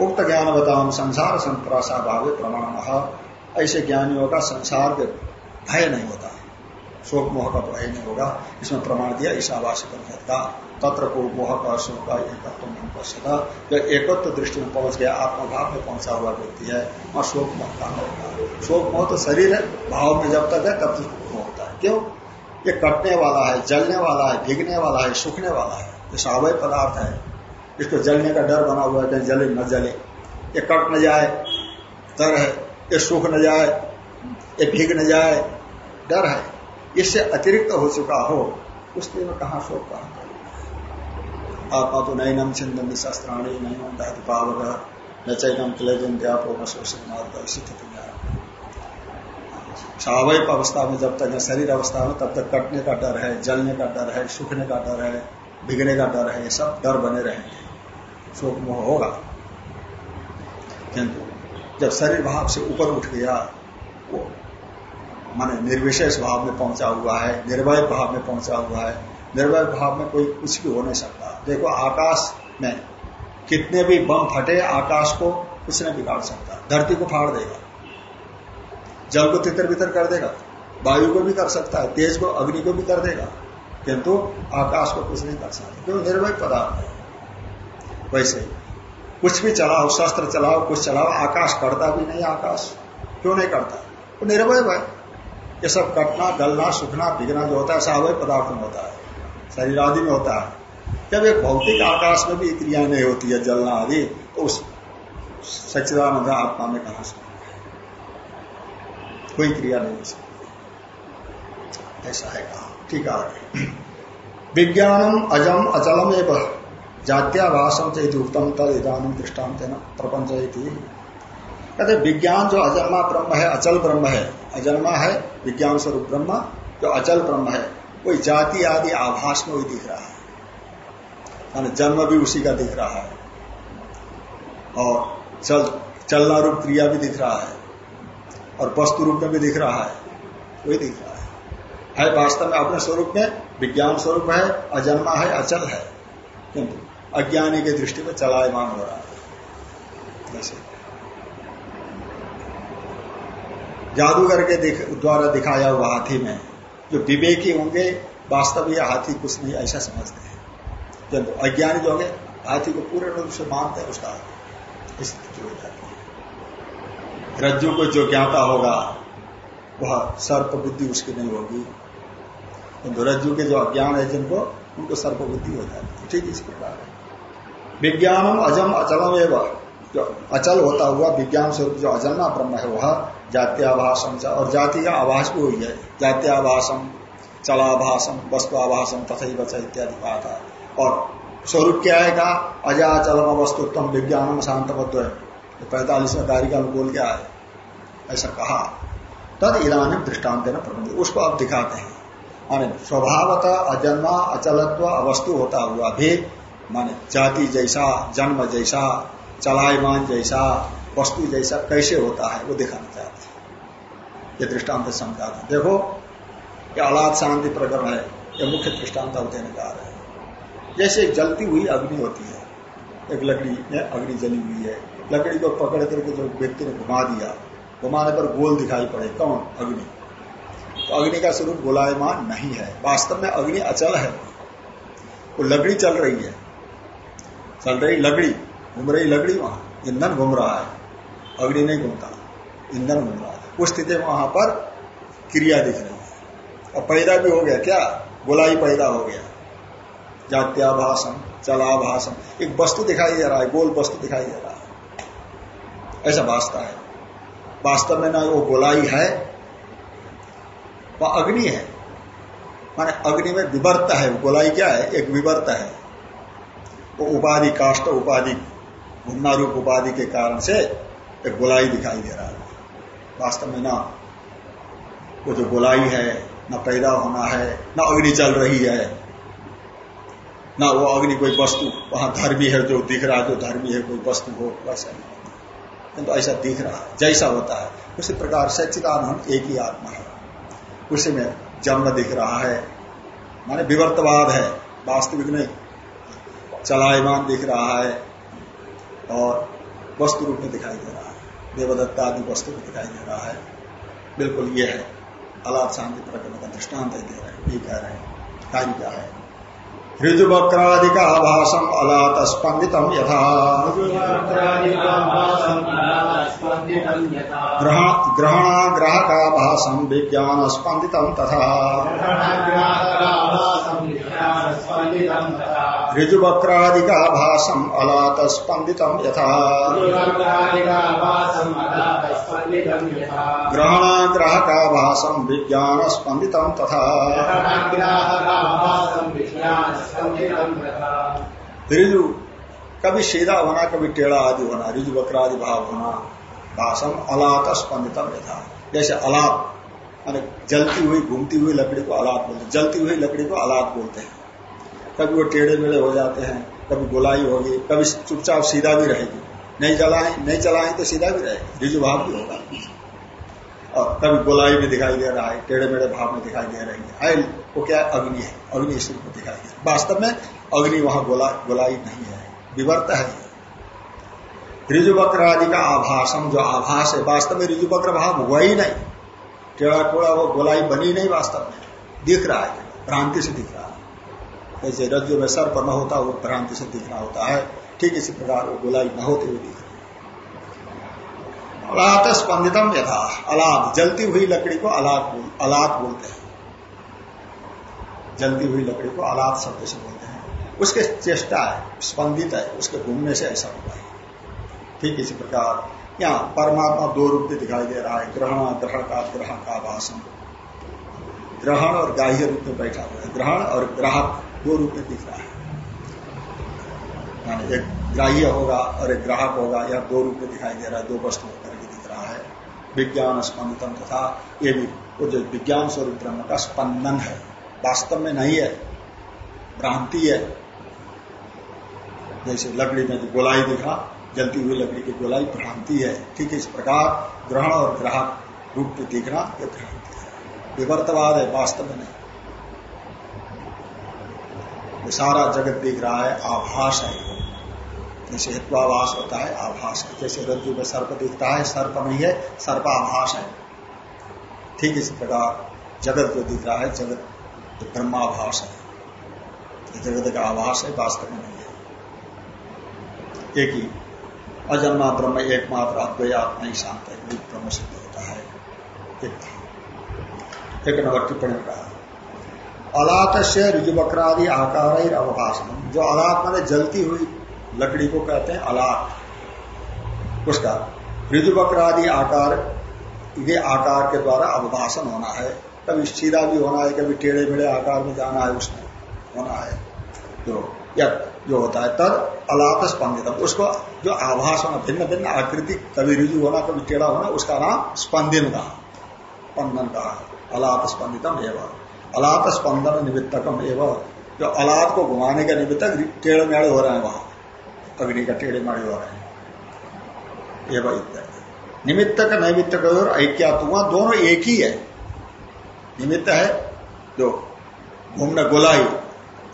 उक्त ज्ञान बताओ संसार संप्रासा भावे प्रमाण। ऐसे ज्ञानियों का संसार के भय नहीं होता शोक मोह का भय नहीं होगा। इसमें प्रमाण दिया, ईशावासी का तत्र को मोह का, शोक का एकत्व नहीं पश्चता जो एकत्व दृष्टि में पहुँच गया, आत्मभाव में पहुँचा हुआ व्यक्ति है, वहाँ शोक मोह का होगा शोक मोह तो शरीर है, भाव में जब तक है, तब तक मोह होता है। क्यों? ये कटने वाला है, जलने वाला है, भीगने वाला है, सूखने वाला है। ये स्वाभाविक पदार्थ है। इसको जलने का डर बना हुआ है, कहीं जले, न जले। ये कट न जाए, डर है। ये सूख न जाए, ये भीग न जाए, डर है। इससे अतिरिक्त हो चुका हो उसके में कहा शोक कहा आत्मा तो नई नम छिंदन शस्त्राणी नहीं होता पावक, न चैनम क्लेजन व्यापो न स्वाभाविक अवस्था में जब तक शरीर अवस्था में, तब तक कटने का डर है, जलने का डर है, सूखने का डर है, बिगड़ने का डर है, ये सब डर बने रहेंगे। शोक मोह होगा। किंतु जब शरीर भाव से ऊपर उठ गया, वो माने निर्विशेष भाव में पहुँचा हुआ है, निर्भय भाव में पहुँचा हुआ है, निर्भय भाव में कोई कुछ भी हो नहीं सकता। देखो, आकाश में कितने भी बम फटे, आकाश को कुछ नहीं बिगाड़ सकता, धरती को फाड़ देगा। जल को तितर बितर कर देगा, वायु को भी कर सकता है, तेज को, अग्नि को भी कर देगा, किंतु आकाश को कुछ नहीं कर सकता क्यों निर्भय पदार्थ है। वैसे कुछ भी चलाओ, शस्त्र चलाओ, कुछ चलाओ, आकाश करता भी नहीं, आकाश क्यों नहीं करता वो निर्भय है। ये सब कटना, गलना, सुखना, बिगना जो होता है स्वाभाविक पदार्थ में होता है, शरीर आदि में होता है। जब एक भौतिक आकाश में भी क्रिया नहीं होती है, जलना आदि तो उस सच्चिदानंद आत्मा में कहा सकता कोई क्रिया नहीं हो सकती। ऐसा है कहा। ठीक है विज्ञानम अजम अचलम एवं जात्याभाषम से उत्तम तद इधान दृष्टांत प्रपंच कहते विज्ञान जो अजन्मा ब्रह्म है, अचल ब्रह्म है। अजन्मा है विज्ञान स्वरूप ब्रह्म, जो अचल ब्रह्म है, वही जाति आदि आभास में वही दिख रहा है। माना जन्म भी उसी का दिख रहा है। और चल, चलना रूप क्रिया भी दिख रहा है। और वस्तु रूप में भी दिख रहा है वही दिख रहा है। है वास्तव में अपने स्वरूप में विज्ञान स्वरूप है अजन्मा है अचल है किंतु अज्ञानी के दृष्टि में चलायमान हो रहा है। जैसे जादूगर के दिख, द्वारा दिखाया हुआ हाथी में जो विवेकी होंगे वास्तव ये हाथी कुछ नहीं ऐसा समझते हैं। किंतु अज्ञानी जो होंगे हाथी को पूरे रूप से मानते हैं उसका स्थिति हो जाती रज्जु को जो ज्ञाता होगा, वह सर्प बुद्धि उसकी नहीं होगी। किंतु रज्जु के जो अज्ञान है जिनको, उनको सर्प बुद्धि हो जाती है। ठीक इस प्रकार है। विज्ञानम अजम अचलम एवं। जो अचल होता हुआ विज्ञान स्वरूप जो अजन्मा ब्रह्म है, वह जात्याभाषम और जाति का आभास भी हुई है। जात्याभाषम चलाभाषम वस्तु आभाषम तथा बचा इत्यादि कहा था। और स्वरूप क्या है कहा? अजाचलम वस्तुत्म विज्ञानम शांतमत्व है पैतालीस में तारीख में बोल क्या है ऐसा कहा। तद इधानी दृष्टांत न प्रबंध उसको आप दिखाते हैं। माने स्वभावतः अजन्मा, अचलत्व, अवस्तु होता हुआ भी, माने जाति जैसा, जन्म जैसा, चलायमान जैसा, वस्तु जैसा कैसे होता है, वो दिखाना चाहते हैं। ये दृष्टांत समझाते देखो, ये अलाद शांति प्रकरण है। ये मुख्य दृष्टांत देने जा रहे हैं। जैसे एक जलती हुई अग्नि होती है। एक लकड़ी में अग्नि जली हुई है। लकड़ी को पकड़ करके जो व्यक्ति ने घुमा दिया। घुमाने पर गोल दिखाई पड़े, कौन? अग्नि। तो अग्नि का स्वरूप गोलायमान नहीं है। वास्तव में अग्नि अचल है। वो लकड़ी चल रही है। चल रही लकड़ी, घूम रही लकड़ी वहाँ। ईंधन घूम रहा है। अग्नि नहीं घूमता। ईंधन घूम रहा है। उस स्थिति में वहाँ पर क्रिया दिख रही है। और पैदा भी हो गया क्या? गोलाई पैदा हो गया। जात्याभाषण चलाभाषण एक वस्तु दिखाई दे रहा है, गोल वस्तु दिखाई दे रहा है। ऐसा वास्तव है। वास्तव में ना वो गोलाई है, वह अग्नि है। माने अग्नि में विवर्त है गोलाई क्या है? एक विवर्त है। वो उपाधि काष्ट उपाधि घूमना रूप उपाधि के कारण से एक गोलाई दिखाई दे रहा है। वास्तव में ना वो जो गोलाई है, ना पैदा होना है, ना अग्नि चल रही है, ना वो अग्नि कोई वस्तु, वहाँ धर्मी है जो दिख रहा है, जो धर्मी है, कोई वस्तु हो वैसा नहीं तो ऐसा दिख रहा है, जैसा होता है। उसी प्रकार सच्चिदानंद एक ही आत्मा है। उसी में जन्म दिख रहा है। माने विवर्तवाद है, वास्तविक नहीं। चलायमान दिख रहा है और वस्तु रूप में दिखाई दे रहा है। देवदत्ता आदि वस्तु में दिखाई दे रहा है। बिल्कुल ये है। अलाद शांति प्रकरण का दृष्टांत दे रहे हैं, ये कह रहे हैं। कार्य क्या है? ऋजुवक्रादिका आभासम अलात स्पंदितम यथा ग्रहणाग्राहकाभासम विज्ञान स्पंदितम तथा। ऋजुवक्रादिका भाषम अलात स्पंदितम यथा। ग्रहणाग्राहका भाषम विज्ञान स्पंदितम तथा। ऋजु कभी सीधा होना कभी टेढ़ा आदि होना ऋजु वक्रादि भाव होना भाषम अलात स्पंदितम यथा। जैसे अलाप माने जलती हुई घूमती हुई लकड़ी को अलाप बोलते जलती हुई लकड़ी को अलाप बोलते हैं। कभी वो टेढ़े मेढ़े हो जाते हैं, कभी गोलाई होगी, कभी चुपचाप सीधा भी रहेगी। नहीं चलाए नहीं चलाए तो सीधा भी रहेगी रिजु भाव भी होगा। और कभी गोलाई भी दिखाई दे रहा है, टेढ़े मेढ़े भाव में दिखाई दे रही है। वो क्या अग्नि है? अग्नि इस में दिखाई दे वास्तव में अग्नि वहाँ गोला, गोलाई नहीं है, विवर्त है। ऋजुवक्र आदि का आभासम, जो आभास है, वास्तव में ऋजुवक्र भाव हुआ ही नहीं। टेढ़ा टोड़ा वो गोलाई बनी नहीं वास्तव में। दिख रहा है, भ्रांति से दिख रहा है। जैसे रज्जु में सर्प न होता, वो भ्रांति से दिख रहा होता है। ठीक इसी प्रकार वो गोलाई न होते हुए दिख रही अलात स्पंदितम यथा अलाद जलती हुई लकड़ी को अलात अलात बोलते हैं। जलती हुई लकड़ी को अलात शब्द से बोलते हैं। उसके चेष्टा है, स्पंदित है, उसके घूमने से ऐसा होता है। ठीक इसी प्रकार, यहाँ परमात्मा दो रूप में दिखाई दे रहा है, ग्रहण ग्रहण का ग्रहण का भाषण ग्रहण और ग्राह्य रूप में बैठा हुआ है। ग्रहण और ग्राहक। दो रूप में दिख रहा है। एक ग्राह्य होगा और एक ग्राहक होगा यह दो रूप में दिखाई दे रहा है, दो वस्तु होकर के दिख रहा है। विज्ञान स्पंदन तथा ये भी, वो जो विज्ञान स्वरूप ब्रह्म का स्पंदन है, वास्तव में नहीं है, भ्रांति है। जैसे लकड़ी में जो गोलाई दिखा, जलती हुई लकड़ी की गोलाई भ्रांति है। ठीक इस प्रकार ग्रहण और ग्राहक रूप में दिखना यह भ्रांति है। विवर्तवाद है, वास्तव में नहीं। सारा जगत दिख रहा है, आभास है। जैसे हेत्वाभास होता है, आभास। है जैसे रज्जु में सर्प दिखता है, सर्प नहीं है सर्प आभास है। ठीक इसी प्रकार जगत जो दिख रहा है, जगत तो ब्रह्माभास है। जगत का आभास है, वास्तव में नहीं है। एक ही। अजन्मा ब्रह्म एकमात्र अद्वय आत्मा ही शांत है ब्रह्म सिद्ध होता है। एक नंबर टिप्पणी कहा अलात से ऋजुवक्रादि आकार अवभाषण जो अलात मैंने जलती हुई लकड़ी को कहते हैं, अलात। उसका ऋजुवक्रादि आकार, ये आकार के द्वारा अवभाषण होना है। कभी सीधा भी होना है, कभी टेढ़े मेढ़े आकार में जाना है, उसमें होना है। जो या जो होता है, तद अलात स्पंदित उसको जो होना, भिन्न भिन्न आकृति, कभी ऋजु होना, कभी टेढ़ा होना, उसका नाम स्पंदन का स्पंदन का अलात स्पंदितम एवं। अलात स्पंदन निमित्तकम एवं जो अलात को घुमाने का निमित्तक टेढ़े मेढ़े हो रहे हैं वहाँ। अग्नि का टेढ़े माड़े हो रहे हैं। एवं इत्यादि। निमित्त का नैमित्त और ऐक्यात्मा दोनों एक ही है। निमित्त है जो घूमना गोलाई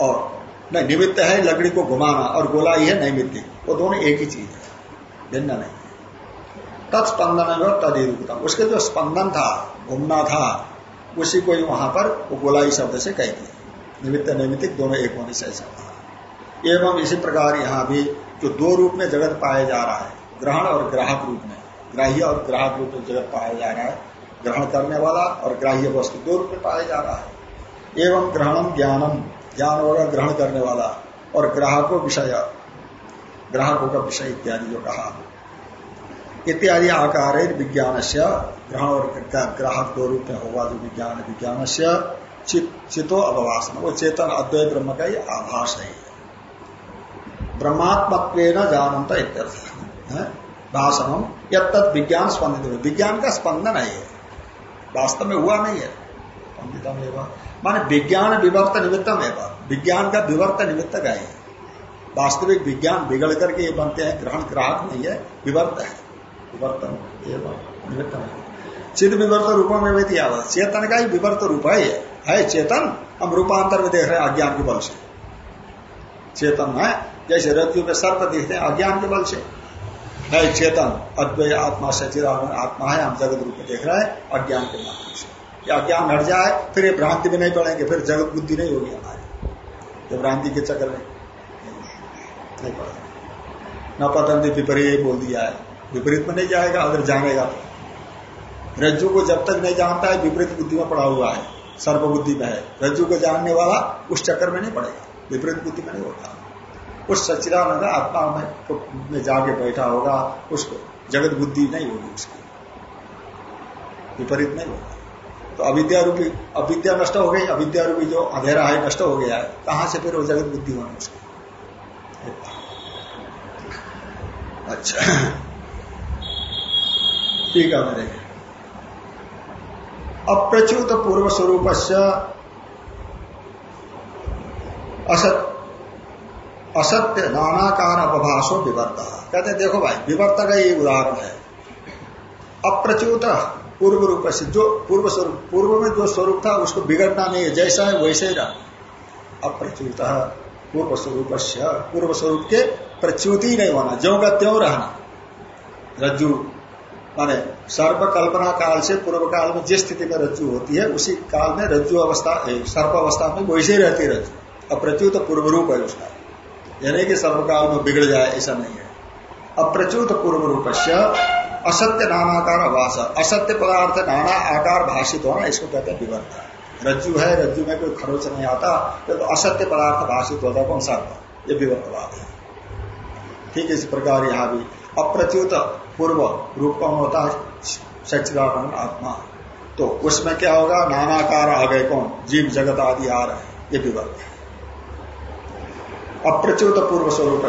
और नहीं, निमित्त है लकड़ी को घुमाना और गोलाई है नैमित्तिक। वो दोनों एक ही चीज़ है। भिन्न नहीं तत्स्पंदन तदिरूपता उसके जो स्पंदन था, घूमना था उसी को ही वहाँ पर वो गोलाई शब्द से कह दिया। निमित्त नैमित्तिक दोनों एक होने से ऐसा कहा। एवं इसी प्रकार यहाँ भी जो दो रूप में जगत पाया जा रहा है, ग्रहण और ग्राहक रूप में। ग्राह्य और ग्राहक रूप में जगत पाया जा रहा है, ग्रहण करने वाला और ग्राह्य वस्तु दो रूप में पाया जा रहा है। एवं ग्रहणम ज्ञानम, ज्ञान होगा ग्रहण करने वाला और ग्राहकों विषय, ग्राहकों का विषय इत्यादि जो कहा। इत्यादि आकार विज्ञान से ग्रहण और ग्राहक दो रूप में होगा जो विज्ञान विज्ञान से चितो अवभाषण वो चेतन अद्वैत ब्रह्म का ही आभास है। ब्रह्मात्मत्व जानता इत्यर्थ भाषण यद विज्ञान स्पंदित विज्ञान का स्पंदन है वास्तव में हुआ नहीं है। स्पंदितम एवं माने विज्ञान विवर्त निमित्तम एवं विज्ञान का विवर्त निमित्त का है वास्तविक विज्ञान बिगड़ करके ये बनते हैं, ग्रहण ग्राहक नहीं है, विवर्त है। विवर्तन, एवं निमित्तम। चिद विवर्त रूपों में भी चेतन का ही विवर्त रूप है है चेतन हम रूपांतर में देख रहे हैं अज्ञान के बल से। चेतन है, जैसे रज्जु में सर्प दिखते हैं अज्ञान के बल से। है चेतन, अद्वय आत्मा सचिदान आत्मा है, हम जगत रूप में देख रहे हैं, अज्ञान के माध्यम से। ये अज्ञान हट जाए, फिर ये भ्रांति में नहीं पड़ेंगे, फिर जगत बुद्धि नहीं होगी हमारी। जो भ्रांति के चक्कर में नहीं पड़ेगा। न पतंग विपरीत बोल दिया है। विपरीत में नहीं जाएगा अगर जानेगा तो। रज्जु को जब तक नहीं जानता है विपरीत बुद्धि में पड़ा हुआ है। सर्व बुद्धि में है। रज्जु को जानने वाला उस चक्कर में नहीं पड़ेगा। विपरीत बुद्धि में नहीं होता। उस सच्चिदानंद आत्मा में, में जाके बैठा होगा उसको जगत बुद्धि नहीं होगी उसकी। विपरीत नहीं होगा। तो अविद्या रूपी अविद्या नष्ट हो गई अविद्या रूपी जो अंधेरा है नष्ट हो गया है। कहाँ से फिर वो जगत बुद्धि होनी उसकी? अच्छा। ठीक है मेरे। अप्रच्युत पूर्व स्वरूप असत, असत्य नानाकार अपभाषो विवर्ता। कहते देखो भाई, विवर्त का ये उदाहरण है। अप्रच्युत पूर्व रूप से जो पूर्व स्वरूप, पूर्व में जो स्वरूप था, उसको बिगड़ना नहीं है, जैसा है वैसे ही रहा। अप्रच्युत पूर्व स्वरूप पूर्व स्वरूप के प्रच्युति नहीं होना, ज्यो का त्यों रहना। रज्जु माने सर्प कल्पना काल से पूर्व काल में जिस स्थिति में रज्जु होती है उसी काल में रज्जु अवस्था सर्प अवस्था में वैसे ही रहती रज्जु। अप्रच्युत पूर्व रूप है उसका। यानी कि सर्वकाल में बिगड़ जाए ऐसा नहीं है। अप्रच्युत पूर्व रूप असत्य नानाकार आवास असत्य पदार्थ नाना आकार भाषित होना इसको कहते हैं विवर्त। रज्जु है रज्जु में कोई खरोच नहीं आता तो, तो असत्य पदार्थ भाषित होता कौन सा? ये विवर्तवाद है। ठीक इस प्रकार यहाँ भी अप्रच्युत पूर्व रूप कौन होता है सचिदानंद आत्मा। तो उसमें क्या होगा? नानाकार आ गए कौन? जीव जगत आदि आ रहे हैं। ये विवर्त है। अप्रच्युत पूर्व स्वरूप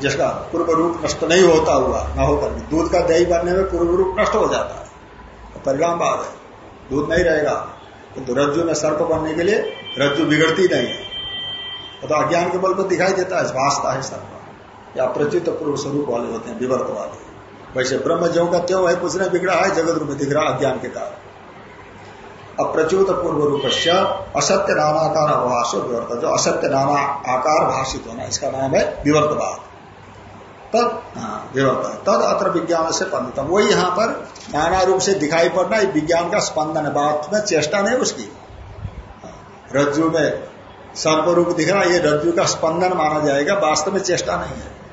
जिसका पूर्व रूप नष्ट नहीं होता हुआ, न होकर भी। दूध का दही बनने में पूर्व रूप नष्ट हो जाता है। परिणाम बाद है। दूध नहीं रहेगा। किंतु तो रज्जु में सर्प बनने के लिए रज्जु बिगड़ती नहीं है। तो अज्ञान के बल पर दिखाई देता है। भाषता है सर्प। या प्रचित पूर्व स्वरूप वाले होते हैं विवर्त वाले वैसे ब्रह्म जो का त्यों है? कुछ नहीं बिगड़ा है जगत रूप में दिख रहा अज्ञान के कारण। अप्रच्युत पूर्व रूप से असत्य नामाकार विवर्त जो असत्य नामा आकार भाषित होना इसका नाम है विवर्तवाद। तद हाँ, तद अत्र विज्ञान से पंडितम वही यहाँ पर नाना रूप से दिखाई पड़ना विज्ञान का स्पंदन है बात में चेष्टा नहीं उसकी। रज्जु में सर्प रूप दिख रहा ये रज्जु का स्पंदन माना जाएगा वास्तव में चेष्टा नहीं है।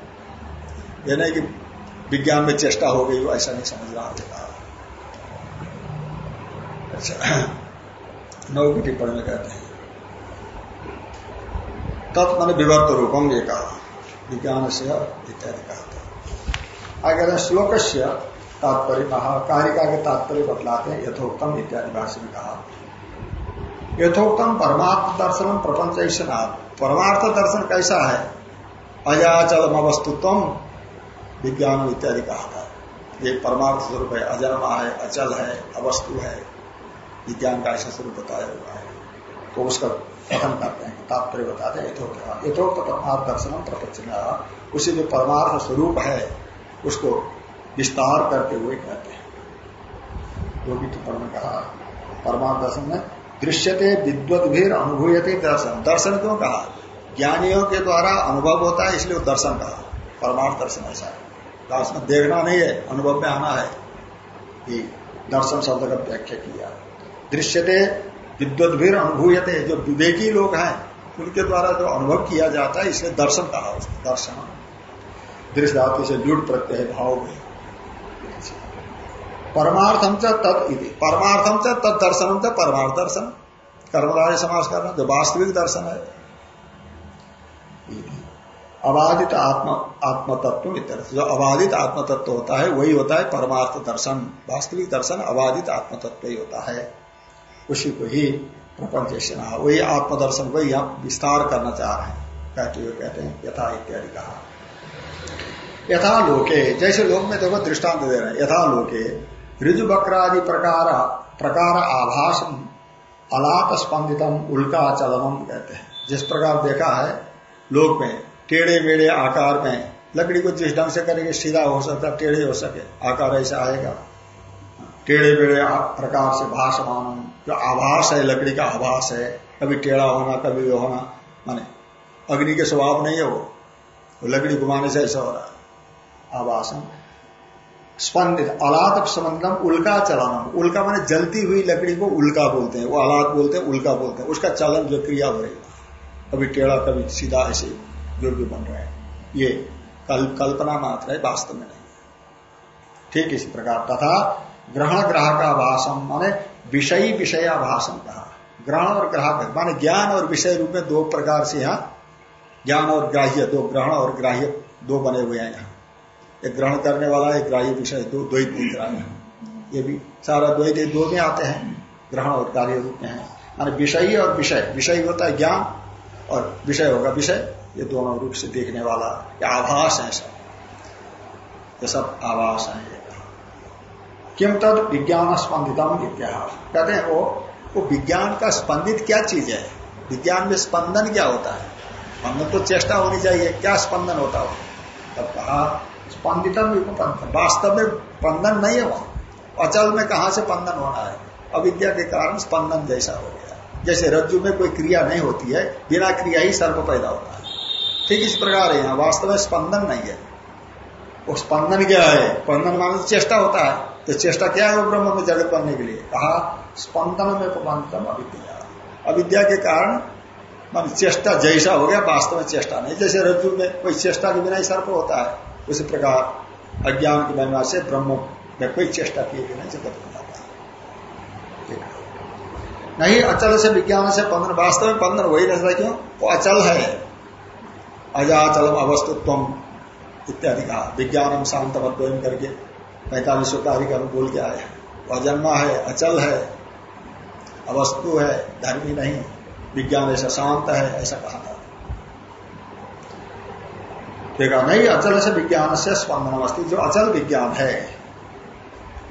यह नहीं कि विज्ञान में चेष्टा हो गई हो, ऐसा नहीं समझना होगा अच्छा नौ की टिप्पणी में कहते हैं। तत् मैंने विवर्त रूपम ये कहा। विज्ञान से इत्यादि कहा आगे कहते श्लोक से तात्पर्य कहा कारिका के तात्पर्य बतलाते हैं, यथोक्तम इत्यादि भाषा में कहा। यथोक्तम परमार्थ दर्शन प्रपंच परमार्थ दर्शन कैसा है? अजाचलम वस्तुत्व विज्ञान इत्यादि कहा था। ये परमार्थ स्वरूप है, अजन्मा है, अचल है, अवस्तु है। विज्ञान का ऐसा स्वरूप बताया हुआ है। तो उसका कथन करते हैं, तात्पर्य बताते हैं, यथोक्त यथोक्त परमार्थ दर्शन प्रपंच उसी जो परमार्थ स्वरूप है, उसको विस्तार करते हुए कहते हैं। जो भी टिप्पण में कहा परमार्थ दर्शन में दृश्यते विद्वत भी अनुभूयते दर्शन। दर्शन क्यों कहा? ज्ञानियों के द्वारा अनुभव होता है, इसलिए दर्शन कहा। परमार्थ दर्शन ऐसा है। दर्शन देखना नहीं है, अनुभव में आना है कि दर्शन शब्द का व्याख्या किया। दृश्यते विद्वत भी अनुभूयते, जो विवेकी लोग हैं, उनके द्वारा जो अनुभव किया जाता है इसलिए दर्शन कहा उसको दर्शन। दृश्य धातु से जुड़ प्रत्यय भाव में। परमार्थम च तत् परमार्थम च तत् दर्शनम च परमार्थ दर्शन। कर्मदाय समाज करना जो वास्तविक दर्शन है अबाधित आत्म आत्म तत्व जो अबाधित आत्म तत्व होता है, वही होता है परमार्थ दर्शन। वास्तविक दर्शन अबाधित आत्म तत्व ही होता है। उसी को ही प्रपंच वही आत्मदर्शन को यहाँ विस्तार करना चाह रहे हैं। कहते हुए कहते हैं, यथा इत्यादि कहा। यथा लोके, जैसे लोक में देखो दृष्टांत दे रहे हैं। यथा लोके ऋजु बक्रादि प्रकार प्रकार आभास अलाप स्पंदितम उल्का चलनम कहते हैं। जिस प्रकार देखा है लोक में टेढ़े मेढ़े आकार में। लकड़ी को जिस ढंग से करेंगे, सीधा हो सकता टेढ़े हो सके। आकार ऐसा आएगा। टेढ़े बेढ़े प्रकार से भाषमान, जो आभास है, लकड़ी का आभास है, कभी टेढ़ा होना, कभी वो होना, माने अग्नि के स्वभाव नहीं है वो। वो लकड़ी घुमाने से ऐसा हो रहा है। आभासन स्पंदित अलात संबंधम, उल्का चलाना उल्का माने जलती हुई लकड़ी को उल्का बोलते हैं। वो अलात बोलते हैं, उल्का बोलते हैं। उसका चलन, जो क्रिया हो रही है। कभी टेढ़ा, कभी सीधा ऐसे जो भी बन रहे हैं। ये कल, कल्पना मात्र है वास्तव में नहीं ठीक इसी प्रकार तथा ग्रहण ग्राहक भाषण माने विषयी विषय भाषण कहा। ग्रहण और ग्राहक माने ज्ञान और विषय रूप में दो प्रकार से यहाँ ज्ञान और ग्राह्य दो ग्रहण और ग्राह्य दो बने हुए हैं यहाँ। एक ग्रहण करने वाला एक ग्राह्य विषय दो द्वैत दिख रहा है। ये भी सारा द्वैत दो में आते हैं ग्रहण और ग्राह्य रूप में है। माने विषयी और विषय विषय होता है ज्ञान और विषय होगा विषय। ये दोनों रूप से देखने वाला, या आभास है सब। ये सब आभास है। ये किम तद विज्ञान स्पंदितम इत्यास कहते हैं वो वो विज्ञान का स्पंदित क्या चीज़ है? विज्ञान में स्पंदन क्या होता है? स्पंदन तो चेष्टा होनी चाहिए, क्या स्पंदन होता हो? तब कहा, स्पंदितम वास्तव में स्पंदन नहीं है वहाँ। अचल में कहा से स्पंदन होना है? अविद्या के कारण स्पंदन जैसा हो गया। जैसे रज्जु में कोई क्रिया नहीं होती है, बिना क्रिया ही सर्व पैदा होता है। ठीक इस प्रकार है वास्तव में स्पंदन नहीं है। वो स्पंदन क्या है? स्पंदन माने तो चेष्टा होता है। तो चेष्टा क्या है ब्रह्म में जगत बनने के लिए? कहा, स्पंदन में प्रबंधम अविद्या। अविद्या के कारण, मान चेष्टा जैसा हो गया, वास्तव में चेष्टा नहीं। जैसे रज्जु में कोई चेष्टा के बिना ही सर्प होता है, उसी प्रकार अज्ञान की महिमा से ब्रह्म में कोई चेष्टा किए बिना जगत बन जाता है। नहीं, अचल से विज्ञान से पंद्रह वास्तव में पंद्रह वही रहता क्यों? वो अचल है। अजाचलम अवस्तुत्व इत्यादि कहा। विज्ञानम शांत करके पैतालीस कार्य का बोल के आए अजन्मा है, अचल है, अवस्तु है, धर्मी नहीं। विज्ञान ऐसा शांत है, ऐसा कहा था। है नहीं, अचल से विज्ञान से स्पंदन अवस्थी जो अचल विज्ञान है,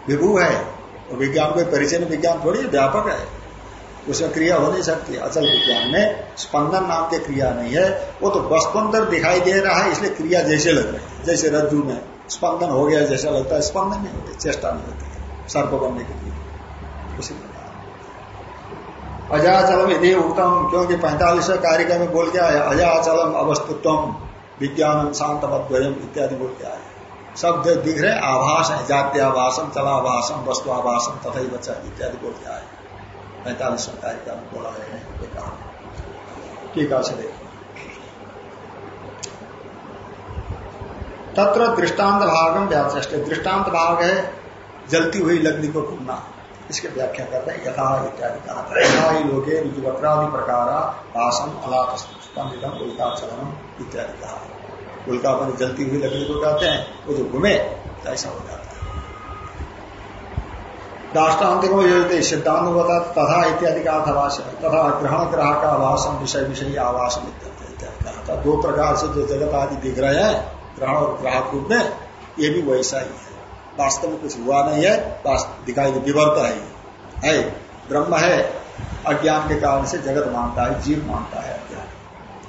विभू है तो विज्ञान कोई परिचय विज्ञान थोड़ी व्यापक है। उसमें क्रिया हो नहीं सकती। अचल विज्ञान में स्पंदन नाम के क्रिया नहीं है। वो तो वस्तुअंतर दिखाई दे रहा है, इसलिए क्रिया जैसे लग रही है। जैसे रज्जु में स्पंदन हो गया, जैसा लगता है स्पंदन नहीं होते, चेष्टा नहीं होती, सर्प बनने के लिए। उसी प्रकार। अजाचलम यदि उत्तम, क्योंकि पैंतालीसवें कार्यक्रम में बोल के आया, अजाचलम अवस्तुत्व विज्ञान शांत मध्वयम इत्यादि बोल के आया। सब दिख रहे आभास है जात्य आभाषम चलाभाषम वस्तु आभाषम तथा बच्चा इत्यादि बोल के आया पैंतालीसवें कार्यक्रम बोला है कहा। ठीक है देखो। तत्र दृष्टांत भागम व्याचष्ट दृष्टांत भाग है, जलती हुई लग्नि को घूमना। इसके व्याख्या करते हैं, यथा इत्यादि कहा लोगे ऋजुवक्रादि प्रकार भाषम अलाप उल्का चलनम इत्यादि कहा। उल्का पर जलती हुई लकड़ी को कहते हैं, वो जो घूमे, ऐसा हो जाता है। दाष्टान्त को ये सिद्धांत बता तथा इत्यादि का भाषण तथा ग्रहण ग्राह का आवासन विषय विषय कहा दो प्रकार से जो जगत आदि दिख रहे हैं, ग्रहण और ग्राहक रूप में, ये भी वैसा ही है। वास्तव में कुछ हुआ नहीं है दिखाई विवर्त है है? ब्रह्म है, अज्ञान के कारण से जगत मानता है, जीव मानता है अज्ञान।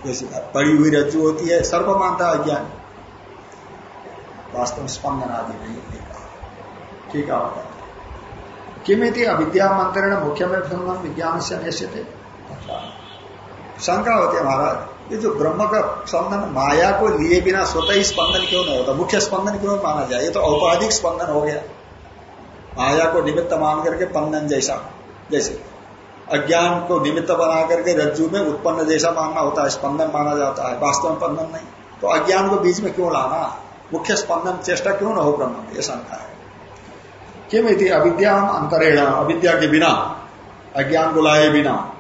जैसी बड़ी हुई रज्जु होती है, सर्व मानता है अज्ञान। वास्तव में स्पंदन आदि नहीं ठीक है किमिति अविद्या मंत्रण मुख्य में विज्ञान से निश्चित। शंका होती है महाराज। ये जो ब्रह्म का स्पंदन, माया को लिए बिना स्वतः ही स्पंदन क्यों नहीं होता? मुख्य स्पंदन क्यों माना जाए? ये तो औपाधिक स्पंदन हो गया। माया को निमित्त मान करके पंदन जैसा, जैसे। अज्ञान को निमित्त बना करके रज्जु में उत्पन्न जैसा मानना होता है, स्पंदन माना जाता है। वास्तव में पंदन नहीं। तो अज्ञान को बीच में क्यों लाना? मुख्य स्पंदन, चेष्टा क्यों न हो ब्रह्म में? ये शंका है। किम यदि अविद्या अंतरेण अविद्या के बिना अज्ञान को लाए बिना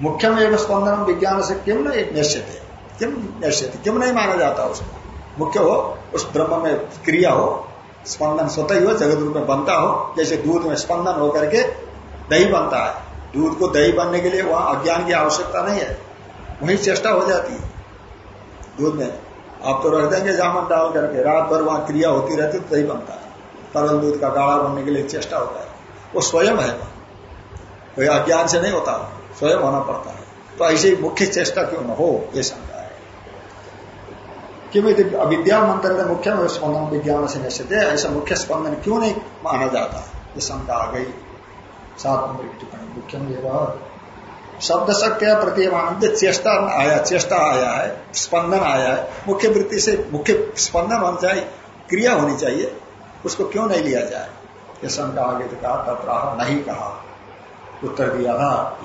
मुख्यम एवं स्पंदन विज्ञान से क्यों न एक निश्चित किम निश्चित क्यों नहीं माना जाता उसको? मुख्य हो, उस ब्रह्म में क्रिया हो स्पंदन स्वतः ही हो, जगत रूप में बनता हो, जैसे दूध में स्पंदन होकर के दही बनता है। दूध को दही बनने के लिए वहाँ अज्ञान की आवश्यकता नहीं है। वही चेष्टा हो जाती है। दूध में आप तो रख देंगे जामन डाल करके रात भर वहाँ क्रिया होती रहती तो दही बनता है। तरल दूध का गाढ़ा बनने के लिए चेष्टा होता है। वो स्वयं है। कोई अज्ञान से नहीं होता, स्वयं होना पड़ता है। तो ऐसे मुख्य चेष्टा क्यों न हो, ये शंका है। क्यों अविद्या मंत्र मुख्य स्पंदन विज्ञान से निश्चित है, ऐसा मुख्य स्पंदन क्यों नहीं माना जाता? ये शंका आ गई। सात नंबर की टिप्पणी, मुख्य में शब्द शक्ति प्रतिमान चेष्टा आया चेष्टा आया है, स्पंदन आया है। मुख्य वृत्ति से मुख्य स्पंदन होना चाहिए, क्रिया होनी चाहिए। उसको क्यों नहीं लिया जाए? ये शंका आगे तो कहा तथा नहीं कहा। उत्तर दिया था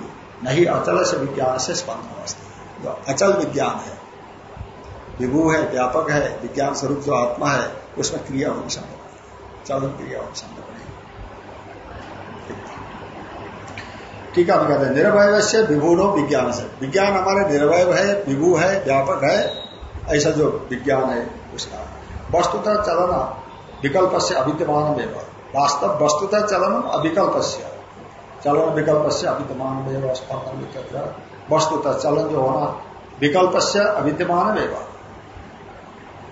नहीं, अचल से विज्ञान से स्पंदन अवस्था जो अचल विज्ञान है, विभू है, व्यापक है, विज्ञान स्वरूप जो आत्मा है, उसमें क्रिया होनी संभव चलन क्रिया होनी संभव ठीक है हम कहते हैं निर्वय से विभूनो विज्ञान से। विज्ञान हमारे निर्भय है, विभू है, व्यापक है, ऐसा जो विज्ञान है उसका। वस्तुतः चलन विकल्प से अविद्यमान वास्तव वस्तुतः चलन अविकल्प से चलन विकल्प से अविद्यमान वस्तुतः चलन जो होना विकल्प से अविद्यमान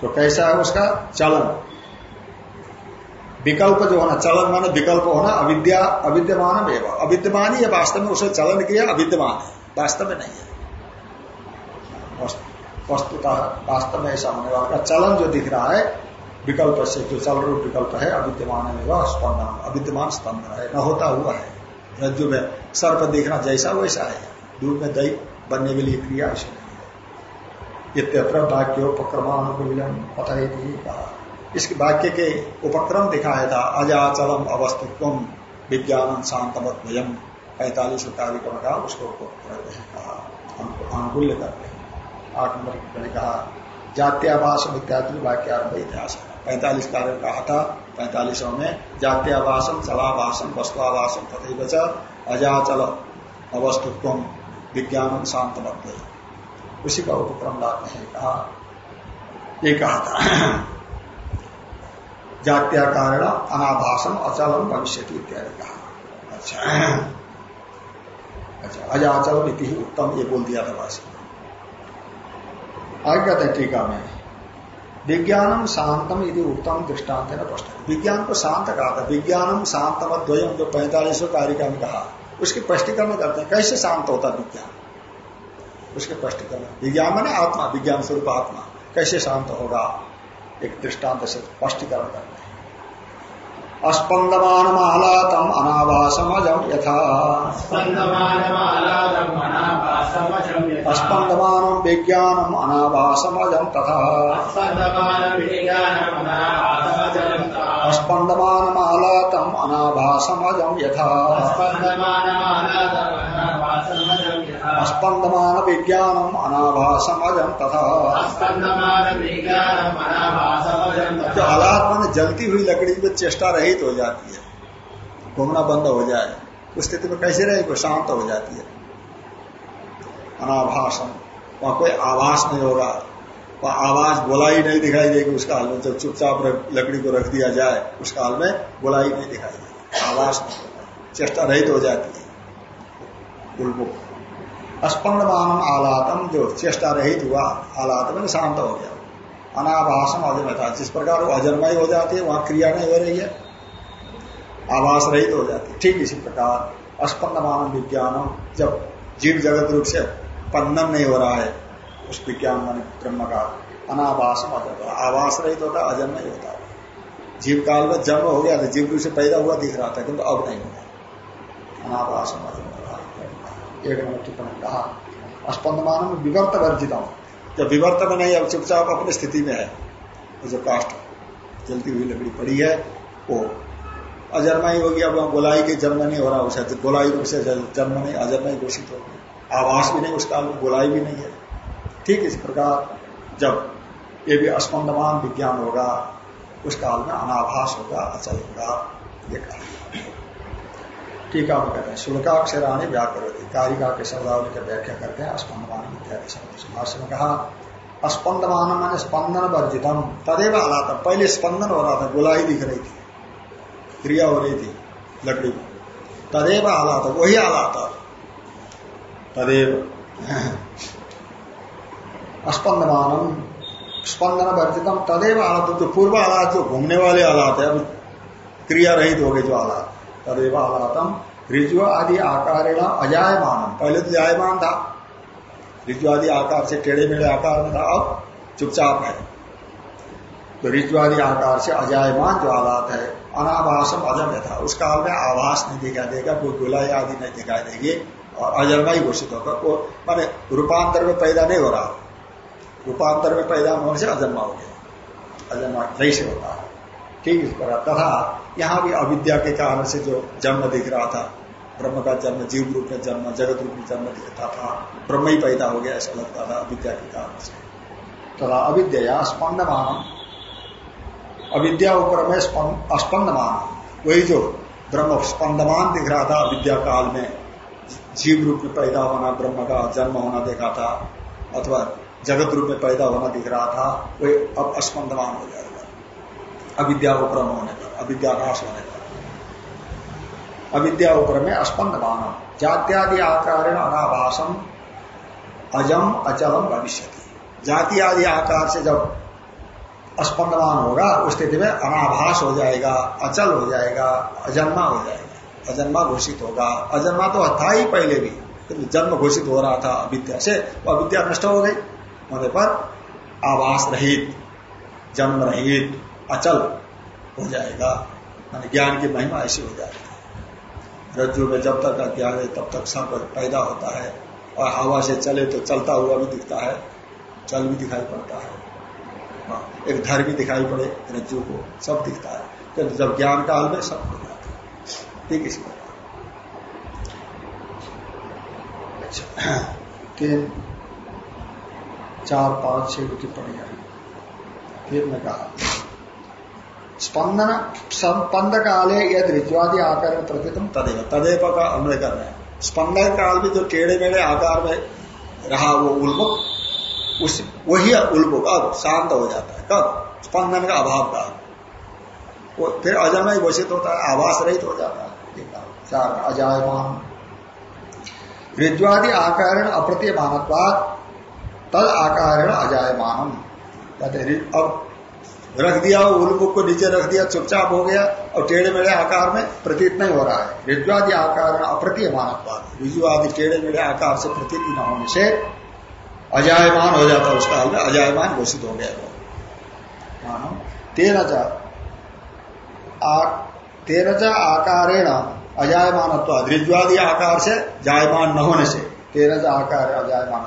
तो कैसा है उसका? चलन। विकल्प जो होना, चलन माने विकल्प होना, अविद्या अविद्यमान अविद्यमान ही है वास्तव में, उसे चलन किया, अविद्यमान है। वास्तव में नहीं है। वस्तुतः वास्तव में ऐसा होने वाला चलन जो दिख रहा है विकल्प से जो चल रूप विकल्प है, अविद्यमान है, वह स्पंदन, अविद्यमान स्पंदन है, न होता हुआ है। रज्जु में सर्प देखना जैसा वैसा है। दूध में दही बनने के लिए क्रिया ऐसी नहीं है। इत्यत्र वाक्योपक्रमानुकूलम पता ही कहा। इस वाक्य के उपक्रम दिखाया था, अजाचलम अवस्थित्व विज्ञान शांतमत भयम पैतालीस कार्यक्रम का उसको हैं, कहा। अनुकूल्य करते हैं। आठ नंबर ने कहा जात्यावासम इत्यादि वाक्यारंभ इतिहास पैंतालीस कार्य कहा था, पैंतालीसों में जात्यावासम चलावासम वस्तुआवासम तथा बचा अजाचल अवस्तुत्व, विज्ञान शांत शांतमत उसी का उपक्रम लाते हैं, कहा, ये कहा था। जात्या कारण अनाभाषम अचलम भविष्य इत्यादि कहा। अच्छा। अच्छा अजाचल ही उत्तम ये बोल दिया था वासी आगे कहते हैं टीका में विज्ञानम शांतम यदि उत्तम दृष्टांत है ना प्रश्न। विज्ञान को शांत कहा था? विज्ञानम शांतम द्वयम जो पैंतालीसों कारिका में कहा। उसके स्पष्टीकरण करते हैं, कैसे शांत होता विज्ञान? उसके स्पष्टीकरण। विज्ञान मैंने आत्मा, विज्ञान स्वरूप आत्मा। कैसे शांत होगा? एक दृष्टांत से स्पष्टीकरण करते अस्पन्दमानमालातम् अनाभासमजम् यथा। अस्पन्दमानं विज्ञानम् अनाभासमजम् तथा। अस्पन्दमानमालातम् अनाभासमजम् यथा। स्पंदमान विज्ञानम अनाभासमजम तथा। जो हालात में जलती हुई लकड़ी में चेष्टा रहित हो जाती है। घूमना बंद हो जाए। उस स्थिति में कैसे रहेगी शांत हो जाती है। अनाभाषम वहाँ कोई आवास नहीं होगा। वह आवाज़ बोलाई नहीं दिखाई देगी उसका हाल में। जब चुपचाप लकड़ी को रख दिया जाए उसका हाल में बोलाई नहीं दिखाई देगी। आवाज़ नहीं होगा। चेष्टा रहित हो जाती है। उल्मुख स्पंदमान आलातम जो चेष्टा रहित हुआ आलात में शांत हो गया अनाभाषम अजन्मता जिस प्रकार वो अजन्मय हो जाती है वहाँ क्रिया नहीं हो रही है आवास रहित हो जाती है ठीक इसी प्रकार स्पंदमान विज्ञानम जब जीव जगत रूप से पन्नम नहीं हो रहा है उस विज्ञान मान ब्रह्म का अजन्म आवास रहित होता अजन्मय होता है जीव काल में जन्म हो गया था जीव रूप से पैदा हुआ दिख रहा था किंतु अब नहीं हुआ अनाभाषम अजन्म एक नंबर टिप्पणी कहा। स्पंदमान में विवर्त वर्जित जब विवर्त में नहीं अब चुपचाप अपनी स्थिति में है। जो काष्ट जलती हुई लकड़ी पड़ी है, वो अजन्मा ही होगी। अब गोलाई के जन्म नहीं हो रहा, उसे गोलाई रूप से जन्म नहीं, अजन्मा ही घोषित होगी आवास भी नहीं उस काल में गोलाई भी नहीं है। ठीक इस प्रकार जब ये भी अस्पंदमान विज्ञान होगा, उस काल में अनाभास होगा, अचल होगा, ये कहा। टीका में कहते हैं। शुल्काक्षराणी व्याकरती कारिका के शब्दावली का व्याख्या करते हैं। स्पंदमान इत्यादि शब्द भाष्य में कहा स्पंदमान मान स्पंदन वर्जितम तदेव था पहले स्पंदन हो रहा था, गुलाई दिख रही थी। क्रिया हो रही थी लकड़ी में। तदेव था वही था तदेव। स्पंदमान स्पंदन वर्जितम तदेव आलात तो पूर्व आलात जो घूमने वाले आलात है अब क्रिया रहित हो गए जो आलात तदेव आलातम ऋजु आदि आकार अजायमान पहले तो जायमान था। ऋजु आदि आकार से टेढ़े मेढ़े आकार में था, अब चुपचाप है। तो ऋजु आदि आकार से अजायमान जो आलात है अनाभाषम अजम था। उस काल में आवास नहीं दिखाई देगा कोई गुलाई आदि नहीं दिखाई देगी, और अजन्मा ही घोषित होगा। वो माने रूपांतर में पैदा नहीं हो रहा। रूपांतर में पैदा होने से अजन्मा हो गया। अजन्मा नहीं से होता ठीक इस प्रकार तथा यहाँ भी अविद्या के कारण से जो जन्म दिख रहा था, ब्रह्म का जन्म, जीव रूप में जन्म, जगत रूप में जन्म दिखता था, ब्रह्म ही पैदा हो गया ऐसा लगता था अविद्या के कारण से। तथा अविद्या स्पंदमान अविद्या ऊपर में स्पंदमान वही जो ब्रह्म स्पंदमान दिख रहा था अविद्या काल में, जीव रूप में पैदा होना, ब्रह्म का जन्म होना देखा था, अथवा जगत रूप में पैदा होना दिख रहा था, वही अब स्पंदमान हो जाएगा। अविद्या उपरम होने पर अविद्या नाश होने पर अविद्या उपरम में स्पंद मानव जात्यादि आकार अनाभाषम अजम अचलम भविष्य जाति आदि आकार से जब स्पंदमान होगा, उस स्थिति में अनाभास हो जाएगा, अचल हो जाएगा, अजन्मा हो जाएगा, अजन्मा घोषित होगा। अजन्मा तो था ही पहले भी जन्म घोषित हो रहा था अविद्या से, वो अविद्या नष्ट हो गई। होने पर आवास रहित, जन्म रहित, अचल। हो जाएगा मान ज्ञान की महिमा ऐसी हो जाएगी। रज्जु में जब तक अज्ञान है तब तक सब पैदा होता है और हवा से चले तो चलता हुआ भी दिखता है चल भी दिखाई पड़ता है। हाँ, एक धर भी दिखाई पड़े रज्जु को सब दिखता है। तो जब ज्ञान काल में सब हो जाता है। ठीक इसी प्रकार। अच्छा चार पाँच छह टिप्पणियाँ फिर मैं कहा स्पंदन स्पंद काले यद ऋज्वादी आकार में प्रतितम तदेव। तदेव का अन्वय कर रहे हैं। स्पंदन काल में जो टेढ़े मेढ़े आकार में रहा वो उल्मुख उस, वही उल्मुख अब शांत हो जाता है। कब? स्पंदन का अभाव का वो फिर अजमय घोषित होता है आवास रहित हो जाता है। चार अजायमान। ऋज्वादी आकार अप्रत्यमानत्वाद तद आकार अजायमान कहते अब रख दिया उलमुख को नीचे रख दिया, चुपचाप हो गया और टेढ़े मेढ़े आकार में प्रतीत नहीं हो रहा है। ऋजुआदि आकार अप्रतीय मानव ऋजुआदि टेढ़े मेढ़े आकार से प्रतीत न होने से अजायमान हो जाता है उस काल में, अजायमान घोषित हो गया मानो तेरह तेरह आकारेण अजायमान ऋजुआदि आकार से जायमान न होने से तेरह आकार अजायमान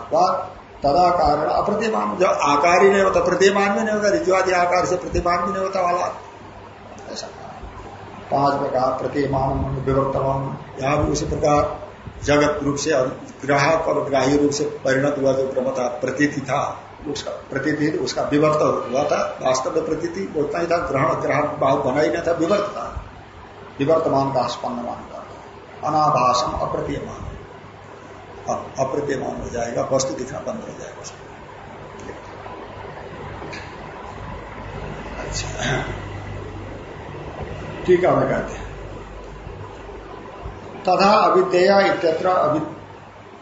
तदा कारण अप्रतिमान। जो आकार ही नहीं होता प्रतिमान भी नहीं होता, ऋजुआदि आकार से प्रतिमान भी नहीं होता वाला। ऐसा। पाँच प्रकार, प्रतिमान विवर्तमान यहाँ भी उसी प्रकार जगत रूप से ग्राहक और ग्राही रूप से परिणत हुआ जो ब्रह्म था प्रतीति था, उसका प्रतीति, उसका विवर्त हुआ था, वास्तव में प्रतीति उतना ही था, ग्रहण, ग्राहक भाव बना ही नहीं था विवर्त था। विवर्तमान का स्पन्न मान का अनाभाषम अप्रतीयमान अप्रत्यमान हो जाएगा, वस्तु दिखना बंद हो जाएगा उसको। अच्छा। ठीक है कहते हैं। तथा अविद्या इत्यत्र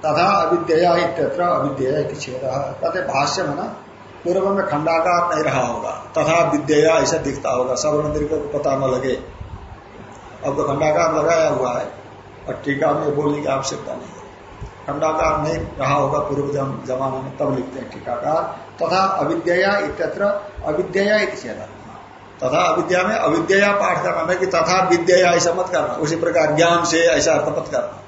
तथा अविद्या इत्यत्र अविद्या छेद। कहते भाष्य में ना? पूर्व में खंडाकार नहीं रहा होगा। तथा विद्या ऐसा दिखता होगा। सवर्ण दीर्घ को पता न लगे। अब तो खंडाकार लगाया हुआ है। और टीका में बोलने की आवश्यकता नहीं खंडाकार नहीं रहा होगा, पूर्व जमाने में तब लिखते हैं टीकाकार, तथा अविद्या इत्यत्र अविद्या तथा अविद्या में अविद्या पाठ करना नहीं कि तथा विद्या ऐसा मत करना, उसी प्रकार ज्ञान से ऐसा अर्थ मत करना।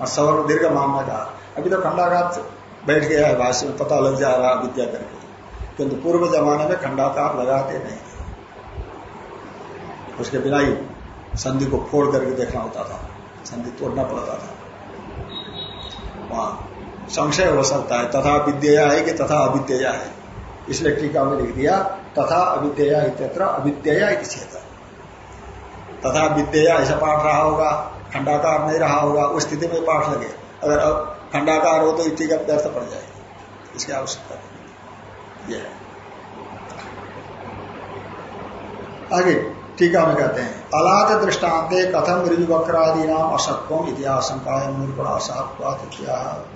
और सवर्ण दीर्घ मामला का अभी तो खंडाकार बैठ गया है, भाष्य में पता लग जा रहा विद्या करके। किंतु पूर्व जमाने में खंडाकार लगाते नहीं उसके बिना ही संधि को फोड़ करके देखना होता था, संधि तोड़ना पड़ता था। वहाँ। संशय हो सकता है। तथा विद्या है कि तथा अविद्या है। इसलिए टीका में लिख दिया, तथा अविद्या इत्यत्र अविद्या क्षेत्र तथा विद्या ऐसा पाठ रहा होगा, खंडाकार नहीं रहा होगा, उस स्थिति में पाठ लगे। अगर अब खंडाकार हो तो टीका व्यर्थ पड़ जाएगी। इसकी आवश्यकता नहीं। यह आगे। टीका में कहते हैं अलात दृष्टांत कथम ऋजुवक्रादि नाम असत्वम इतिहास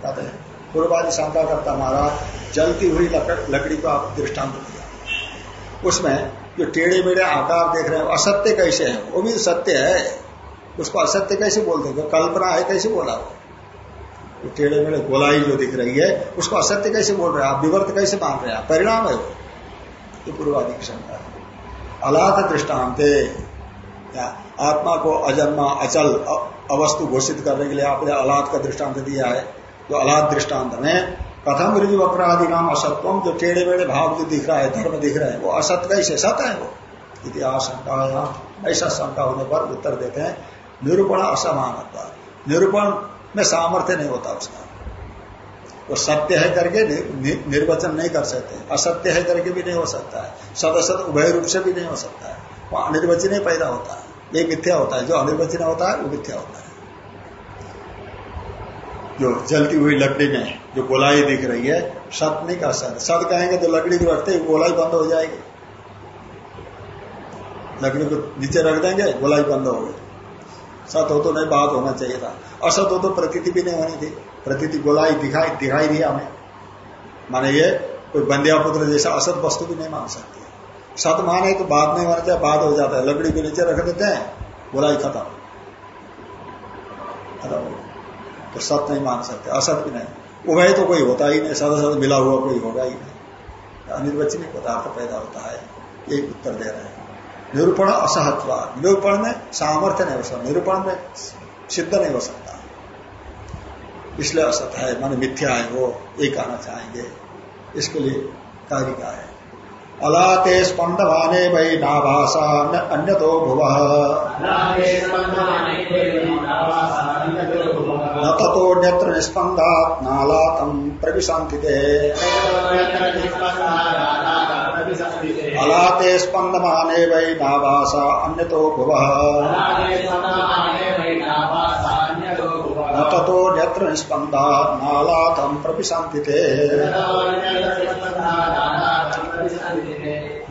कहते हैं। पूर्वादि शंका करता महाराज जलती हुई लकड़ी को आप दृष्टांत दिया। उसमें जो टेढ़े मेढ़े आकार देख रहे हैं असत्य कैसे है? वो भी सत्य है। उसको असत्य कैसे बोलते हैं? कल्पना है कैसे बोला वो? टेढ़े मेढ़े गोलाई जो दिख रही है, उसको असत्य कैसे बोल रहे हैं? आप विवर्त कैसे मान रहे हैं? परिणाम है वो। ये पूर्वादि की शंका है। अलाथ दृष्टांत। आत्मा को अजन्मा, अचल अवस्तु घोषित करने के लिए आपने अलाथ का दृष्टांत दिया है। जो अलाथ दृष्टांत में कथम ऋजु अपराधी नाम असत्वम, जो टेढ़े मेढ़े भाव जो दिख रहा है, धर्म दिख रहा है, वो असत कैसे? सत है वो। इतिहास शंका ऐसा शंका होने पर उत्तर देते हैं। निरूपण असमान निरूपण में सामर्थ्य नहीं होता उसका। वो सत्य है करके निर्वचन नहीं कर सकते। असत्य है करके भी नहीं हो सकता है। सदसत उभय रूप से भी नहीं हो सकता है। वो अनिर्वचन ही पैदा होता है। ये मिथ्या होता है। जो अनिर्वचन होता है, वो मिथ्या होता है। जो जलती हुई लकड़ी में जो गोलाई दिख रही है, सत नहीं कर सकते। सत कहेंगे तो लकड़ी को रखते गोलाई बंद हो जाएगी। लकड़ी को नीचे रख देंगे, गोलाई बंद हो गई। सत हो तो नहीं, बात होना चाहिए था। असत हो तो प्रकृति भी नहीं होनी थी। प्रकृति गोलाई दिखाई दिखाई दिया हमें। माने ये कोई बंदिया पुत्र जैसा असत वस्तु भी नहीं मान सकती। सत माने तो बात नहीं मानते बात हो जाता है। लकड़ी को नीचे रख देते हैं, गोलाई खत्म। खत्म तो सत नहीं मान सकते, असत भी नहीं। उभय तो कोई होता ही नहीं सदा सदा मिला हुआ कोई होगा ही नहीं। अनिर्वचनीय पदार्थ पैदा होता है। यही उत्तर दे रहे हैं। निरूपण असहत्व। निरूपण में सामर्थ्य नहीं हो सकता। निरूपण में सिद्ध नहीं हो सकता। इसलिए असत है मान मिथ्या है वो ये कहना चाहेंगे। इसके लिए कार्य का है? अलाते स्पंदवाने वही नाभाषा अन्य तो भुव। न तथोन्यत्र निस्पंदात नालातम प्रविशांति अलाते स्पंदमाने वही नाभाषा अन्य तो भुव न नेत्र निस्पंदा नालातम प्रविशांति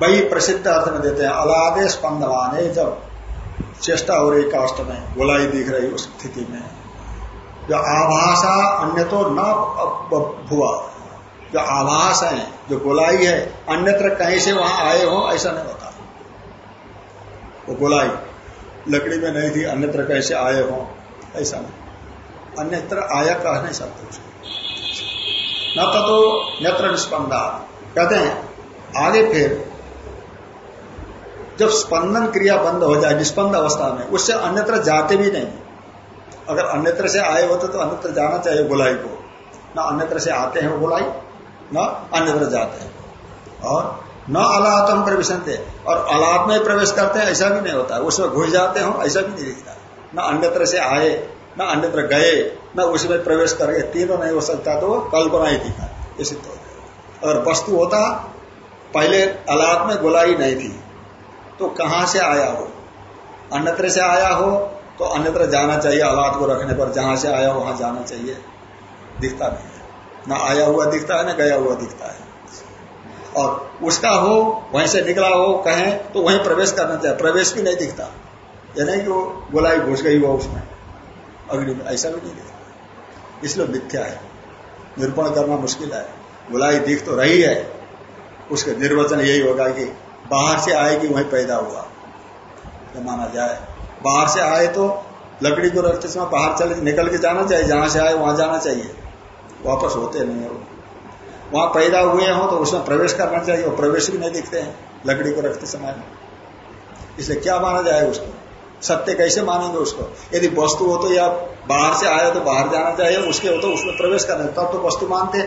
वही प्रसिद्ध अर्थ में देते हैं, अलादे स्पंदवाने जब चेष्टा हो रही काष्ट में, गोलाई दिख रही उस स्थिति में। जो आभाषा अन्य तो न भुआ जो आभास है, जो गोलाई है, अन्यत्र कहीं से वहाँ आए हो, ऐसा नहीं होता। वो गोलाई लकड़ी में नहीं थी, अन्यत्र कहीं से आए हो, ऐसा नहीं। अन्यत्र आया कह नहीं उसको न तो नेत्र निष्पन्दा। कहते हैं, आगे फिर, जब स्पंदन क्रिया बंद हो जाए, निष्पन्द अवस्था में, उससे अन्यत्र जाते भी नहीं। अगर अन्यत्र से आए होते तो अन्यत्र जाना चाहिए बुलाई को। न अन्यत्र से आते हैं वो बुलाई, न अन्यत्र जाते हैं। और न अलातम प्रवेश और अलाप में प्रवेश करते हैं, ऐसा भी नहीं होता। उसमें घुस जाते हो, ऐसा भी नहीं दिखता। न अन्यत्र से आए न अन्यत्र गए न उसमें प्रवेश करके तीनों नहीं हो सकता तो कल्पना ही दिखा ये सिद्ध हो अगर वस्तु होता, पहले अलाप में गोलाई नहीं थी तो कहाँ से आया हो अन्यत्र से आया हो तो अन्यत्र जाना चाहिए औलाद को रखने पर। जहाँ से आया, वहाँ जाना चाहिए। दिखता नहीं है। न आया हुआ दिखता है, न गया हुआ दिखता है। और उसका हो, वहीं से निकला हो, कहें तो वहीं प्रवेश करना चाहिए। प्रवेश भी नहीं दिखता। यानी कि वो गोलाई घुस गई हो उसमें। अग्नि में, ऐसा भी नहीं दिखता इसलिए मिथ्या है। निरूपण करना मुश्किल है। गोलाई दिख तो रही है। उसका निर्वचन यही होगा कि बाहर से आएगी वहीं पैदा हुआ। तो माना जाए। बाहर से आए तो लकड़ी को रखते समय बाहर चले, निकल के जाना चाहिए। जहाँ से आए, वहाँ जाना चाहिए। वापस होते नहीं है वहाँ पैदा हुए हो तो उसमें प्रवेश करना चाहिए। और प्रवेश भी नहीं दिखते हैं लकड़ी को रखते समय। इसलिए क्या माना जाए उसको? सत्य कैसे मानेंगे उसको? यदि वस्तु हो तो या बाहर से आए तो बाहर जाना चाहिए, उसके हो तो उसमें प्रवेश करना तब तो वस्तु मानते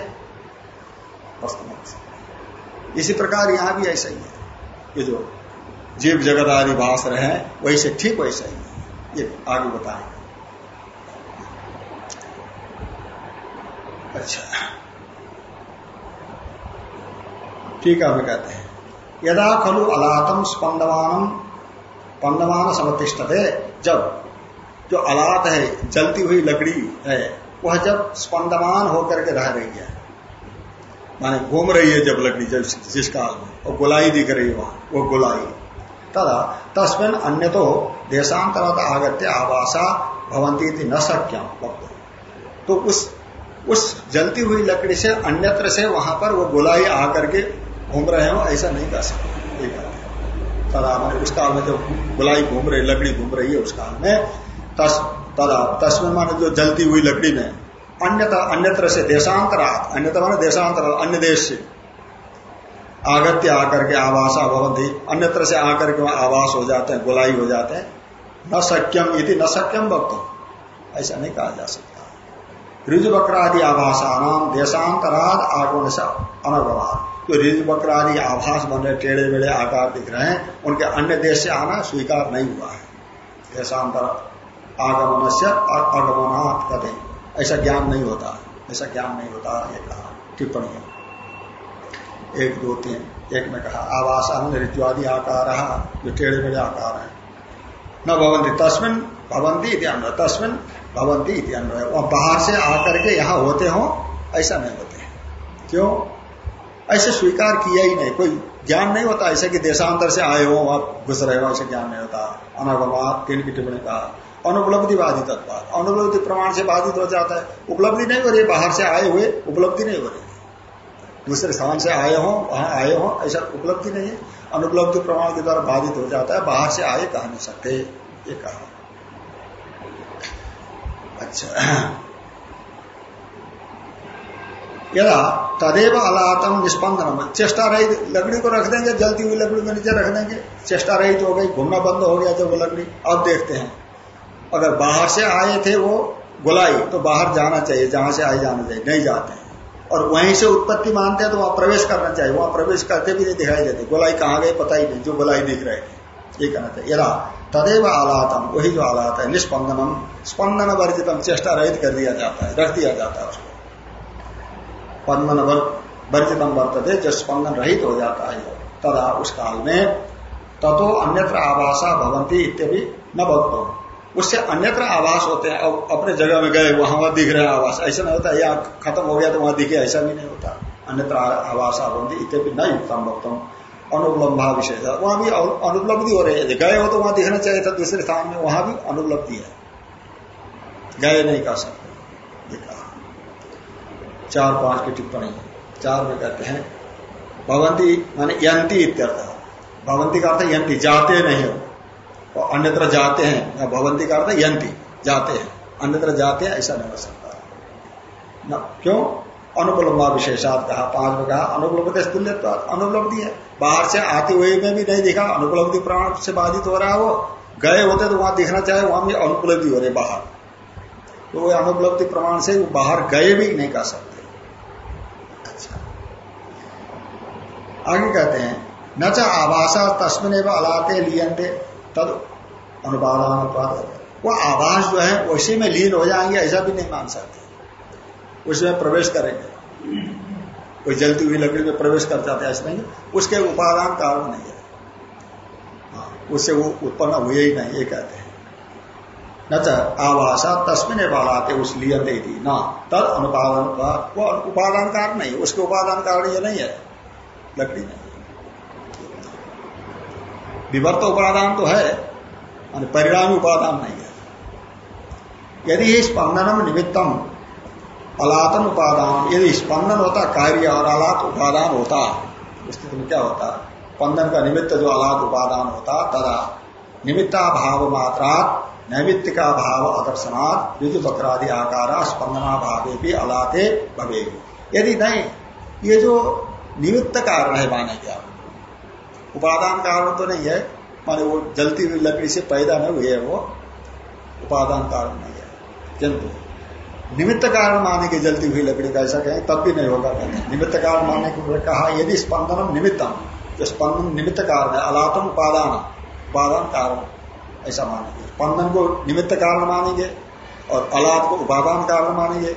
वस्तु मानते इसी प्रकार यहाँ भी ऐसा ही है। ये जो जीव जगत आदि भाष रहे हैं, वैसे ठीक वैसा ही है। ये आगे बताएँगे। अच्छा। ठीक है हमें कहते हैं। यदा खलु अलातम स्पंदमान स्पंदमान समतिष्ठते जब जो अलात है, जलती हुई लकड़ी है, वह जब स्पंदमान होकर के रह रही है। माने घूम रही है जब लकड़ी, जब जिस काल में, और गोलाई दिख रही है वो गोलाई। तदा तस्मिन अन्य तो देशांतरत आगत्य आवासा भवंती न सक्या वक्त। तो उस उस जलती हुई लकड़ी से अन्यत्र से वहाँ पर वो गोलाई आकर के घूम रहे हो, ऐसा नहीं कर सकते। तदा मैंने उस काल में जब गोलाई घूम रही, लकड़ी घूम रही है उस काल में, तस तदा तस्मिन माने जो जलती हुई लकड़ी में, अन्यथा, अन्यत्र से देशांतरात अन्यथा माने देशांतर, अन्य देश से। आगत्य आकर के आवासा भवंती अन्यत्र से आकर के आवास हो जाते हैं गोलाई हो जाते हैं। न सक्यम इति, न सक्यम वक्त ऐसा नहीं कहा जा सकता। ऋज बकरादि आभासानाम देशांतराद आगमन से अनगवाद तो ऋज बकरादि आभास बन रहे टेढ़े बेड़े आकार दिख रहे हैं, उनके अन्य देश से आना स्वीकार नहीं हुआ है। देशांतर आगमन से अगमनाथ कदे ऐसा ज्ञान नहीं होता। ऐसा ज्ञान नहीं होता, ये कहा। टिप्पणी एक, दो, तीन। एक में कहा आवास ऋतुआदि आकार जो टेढ़े मेढ़े आकार है। न भवंती तस्मिन भवंती अन्वय। तस्मिन भवंती अन्वय। वह बाहर से आकर के यहाँ होते हो, ऐसा नहीं होते क्यों? ऐसे स्वीकार किया ही नहीं। कोई ज्ञान नहीं होता ऐसे कि देशांतर से आए हो, आप घुस रहे हो, ऐसे ज्ञान नहीं होता। अनगमात तीन की टिप्पणी कहा अनुपलब्धि बाधित अनुपलब्धि प्रमाण से बाधित हो जाता है। उपलब्धि नहीं हो रही, बाहर से आए हुए, उपलब्धि नहीं हो रही। दूसरे स्थान से आए हो, वहाँ आए हो, ऐसा उपलब्धि नहीं है। अनुपलब्धि प्रमाण के द्वारा बाधित हो जाता है, बाहर से आए कह नहीं सकते, ये कहा। अच्छा। यदा तदेव अलातम निष्पंदन चेष्टा रहित लकड़ी को रख देंगे, जलती हुई लकड़ी को नीचे रख देंगे। चेष्टा रहित हो गई, घूमना बंद हो गया जब वो लकड़ी। अब देखते हैं। अगर बाहर से आए थे वो गुलाई तो बाहर जाना चाहिए, जहाँ से आए जाना चाहिए, नहीं जाते हैं। और वहीं से उत्पत्ति मानते हैं तो वहाँ प्रवेश करना चाहिए। वहाँ प्रवेश करते भी नहीं दिखाई देते। गोलाई कहाँ गई पता ही नहीं, जो गोलाई दिख रहे थे। ये कहना चाहिए। यदा तदेव आलातम वही जो आलात है निष्पंदनम स्पंदन वर्जितम, चेष्टा रहित कर दिया जाता है, रख दिया जाता है उसको। स्पंदन वर्जितम वर्तते जब स्पंदन रहित हो जाता है तदा उस काल में ततो अन्यत्र आवासा भवंती इत्यादि न भवतो। उससे अन्यत्र आवास होते हैं, अब अपने जगह में गए, वहाँ वहाँ दिख रहे हैं आवास। ऐसा नहीं होता, यहाँ खत्म हो गया तो वहाँ दिखे, ऐसा भी नहीं होता। अन्यत्र आवास भवंती इत्यादि न युक्तम भक्तम अनुपलम्भा विशेष। वहाँ भी अनुपलब्धि हो रही है। गए हो तो वहाँ दिखना चाहिए था, दूसरे स्थान में वहाँ भी अनुपलब्धि है। गए नहीं कर सकते। ये कहा चार पाँच की टिप्पणी। चार में कहते हैं, भवंती माने यंती इत्यर्थ। भवंती का अर्थ यंती, जाते नहीं हो। और अन्यत्र जाते हैं भवंती का अर्थ यंती, जाते हैं। अन्यत्र जाते हैं, ऐसा नहीं हो सकता। न, क्यों? अनुपलम्बा विशेषात कहा, पाँच में कहा, अनुपलब्धि तुल्य अनुपलब्धि है। बाहर से आते हुए में भी नहीं दिखा, अनुपलब्धि प्राण से बाधित हो रहा है। वो गए होते तो वहाँ दिखना चाहे, वहाँ भी अनुपलब्धि हो रही बाहर। तो वो अनुपलब्धि प्रमाण से बाहर गए भी नहीं कर सकते। आगे कहते हैं न च आवासा तस्मिन एवं अलाते लियंते तद अनुपादान वो आवास जो है उसी में लीन हो जाएँगे ऐसा भी नहीं मान सकते। उसमें प्रवेश करेंगे। कोई जलती हुई लकड़ी में प्रवेश कर जाते ऐसा नहीं उसके उपादान कारण नहीं है। हाँ, उससे वो उत्पन्न हुए ही नहीं ये कहते हैं। न आवासा तस्मिन बालाते उस लियंते थी न तद अनुपादान वो उपादान कारण नहीं उसके उपादान कारण ये नहीं है। लकड़ी नहीं विवर्त उपादान तो है परिणामी उपादान नहीं है। यदि स्पंदनम निमित्तम अलातन उपादान, यदि स्पंदन होता, कार्य और अलात उपादान होता स्थिति में क्या होता? स्पंदन का निमित्त जो अलात उपादान होता, तदा निमित्ता भाव मात्रा नैमित्त का भाव आदर्शनाथ ऋतु बकरादि आकार स्पंदना भावे भी अलाते भवे यदि नहीं, ये जो निमित्त कारण है माने क्या उपादान कारण तो नहीं है, माने वो जलती हुई लकड़ी से पैदा नहीं हुई है वो उपादान कारण नहीं है किंतु निमित्त कारण माने के जलती हुई लकड़ी का ऐसा कहें, तब भी नहीं होगा। कहते निमित्त कारण मानने को कहा, यदि स्पंदनम निमित्तम जो स्पंदन निमित्त कारण है अलातम उपादान उपादान कारण, ऐसा मानेंगे। स्पंदन को निमित्त कारण मानेंगे और अलात को उपादान कारण मानेंगे।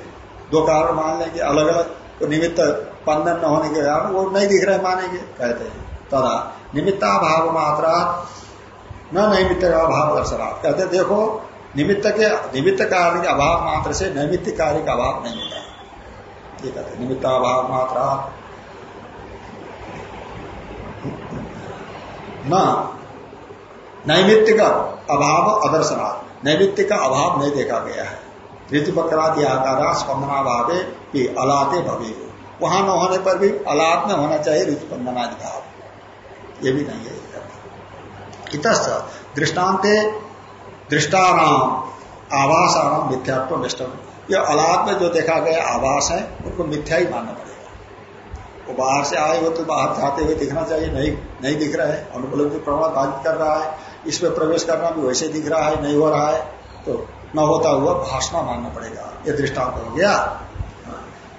दो कारण मान लेंगे अलग अलग तो निमित्त स्पंदन न होने के कारण वो नहीं दिख रहे मानेंगे, कहते हैं। तदा निमित्ता भाव मात्रा न नैमित्त अभाव दर्शनाथ कहते देखो निमित्त के निमित्त कार्य के अभाव मात्र से नैमित्त कार्य का अभाव नहीं होता। ये कहते निमित्ता भाव मात्रा न नैमित्त का अभाव अदर्शनाथ नैमित्त का अभाव नहीं देखा गया है। ऋतु बकरादि आकार स्पंदना भावे भी अलाते भवे वहाँ न होने पर भी अलाप में होना चाहिए ऋतु स्पंदनादि भाव ये भी नहीं है। इत दृष्टान्ते दृष्टानाम आवासानाम मिथ्यात्व निष्ठ ये अलाप में जो देखा गया आवास है, उनको मिथ्या ही मानना पड़ेगा। वो बाहर से आए हो तो बाहर जाते हुए दिखना चाहिए, नहीं नहीं दिख रहा है। अनुपलब्धि प्रभाव बाधित कर रहा है, इसमें प्रवेश करना भी वैसे दिख रहा है, नहीं हो रहा है तो न होता हुआ भाषणा मानना पड़ेगा। ये दृष्टांत हो गया।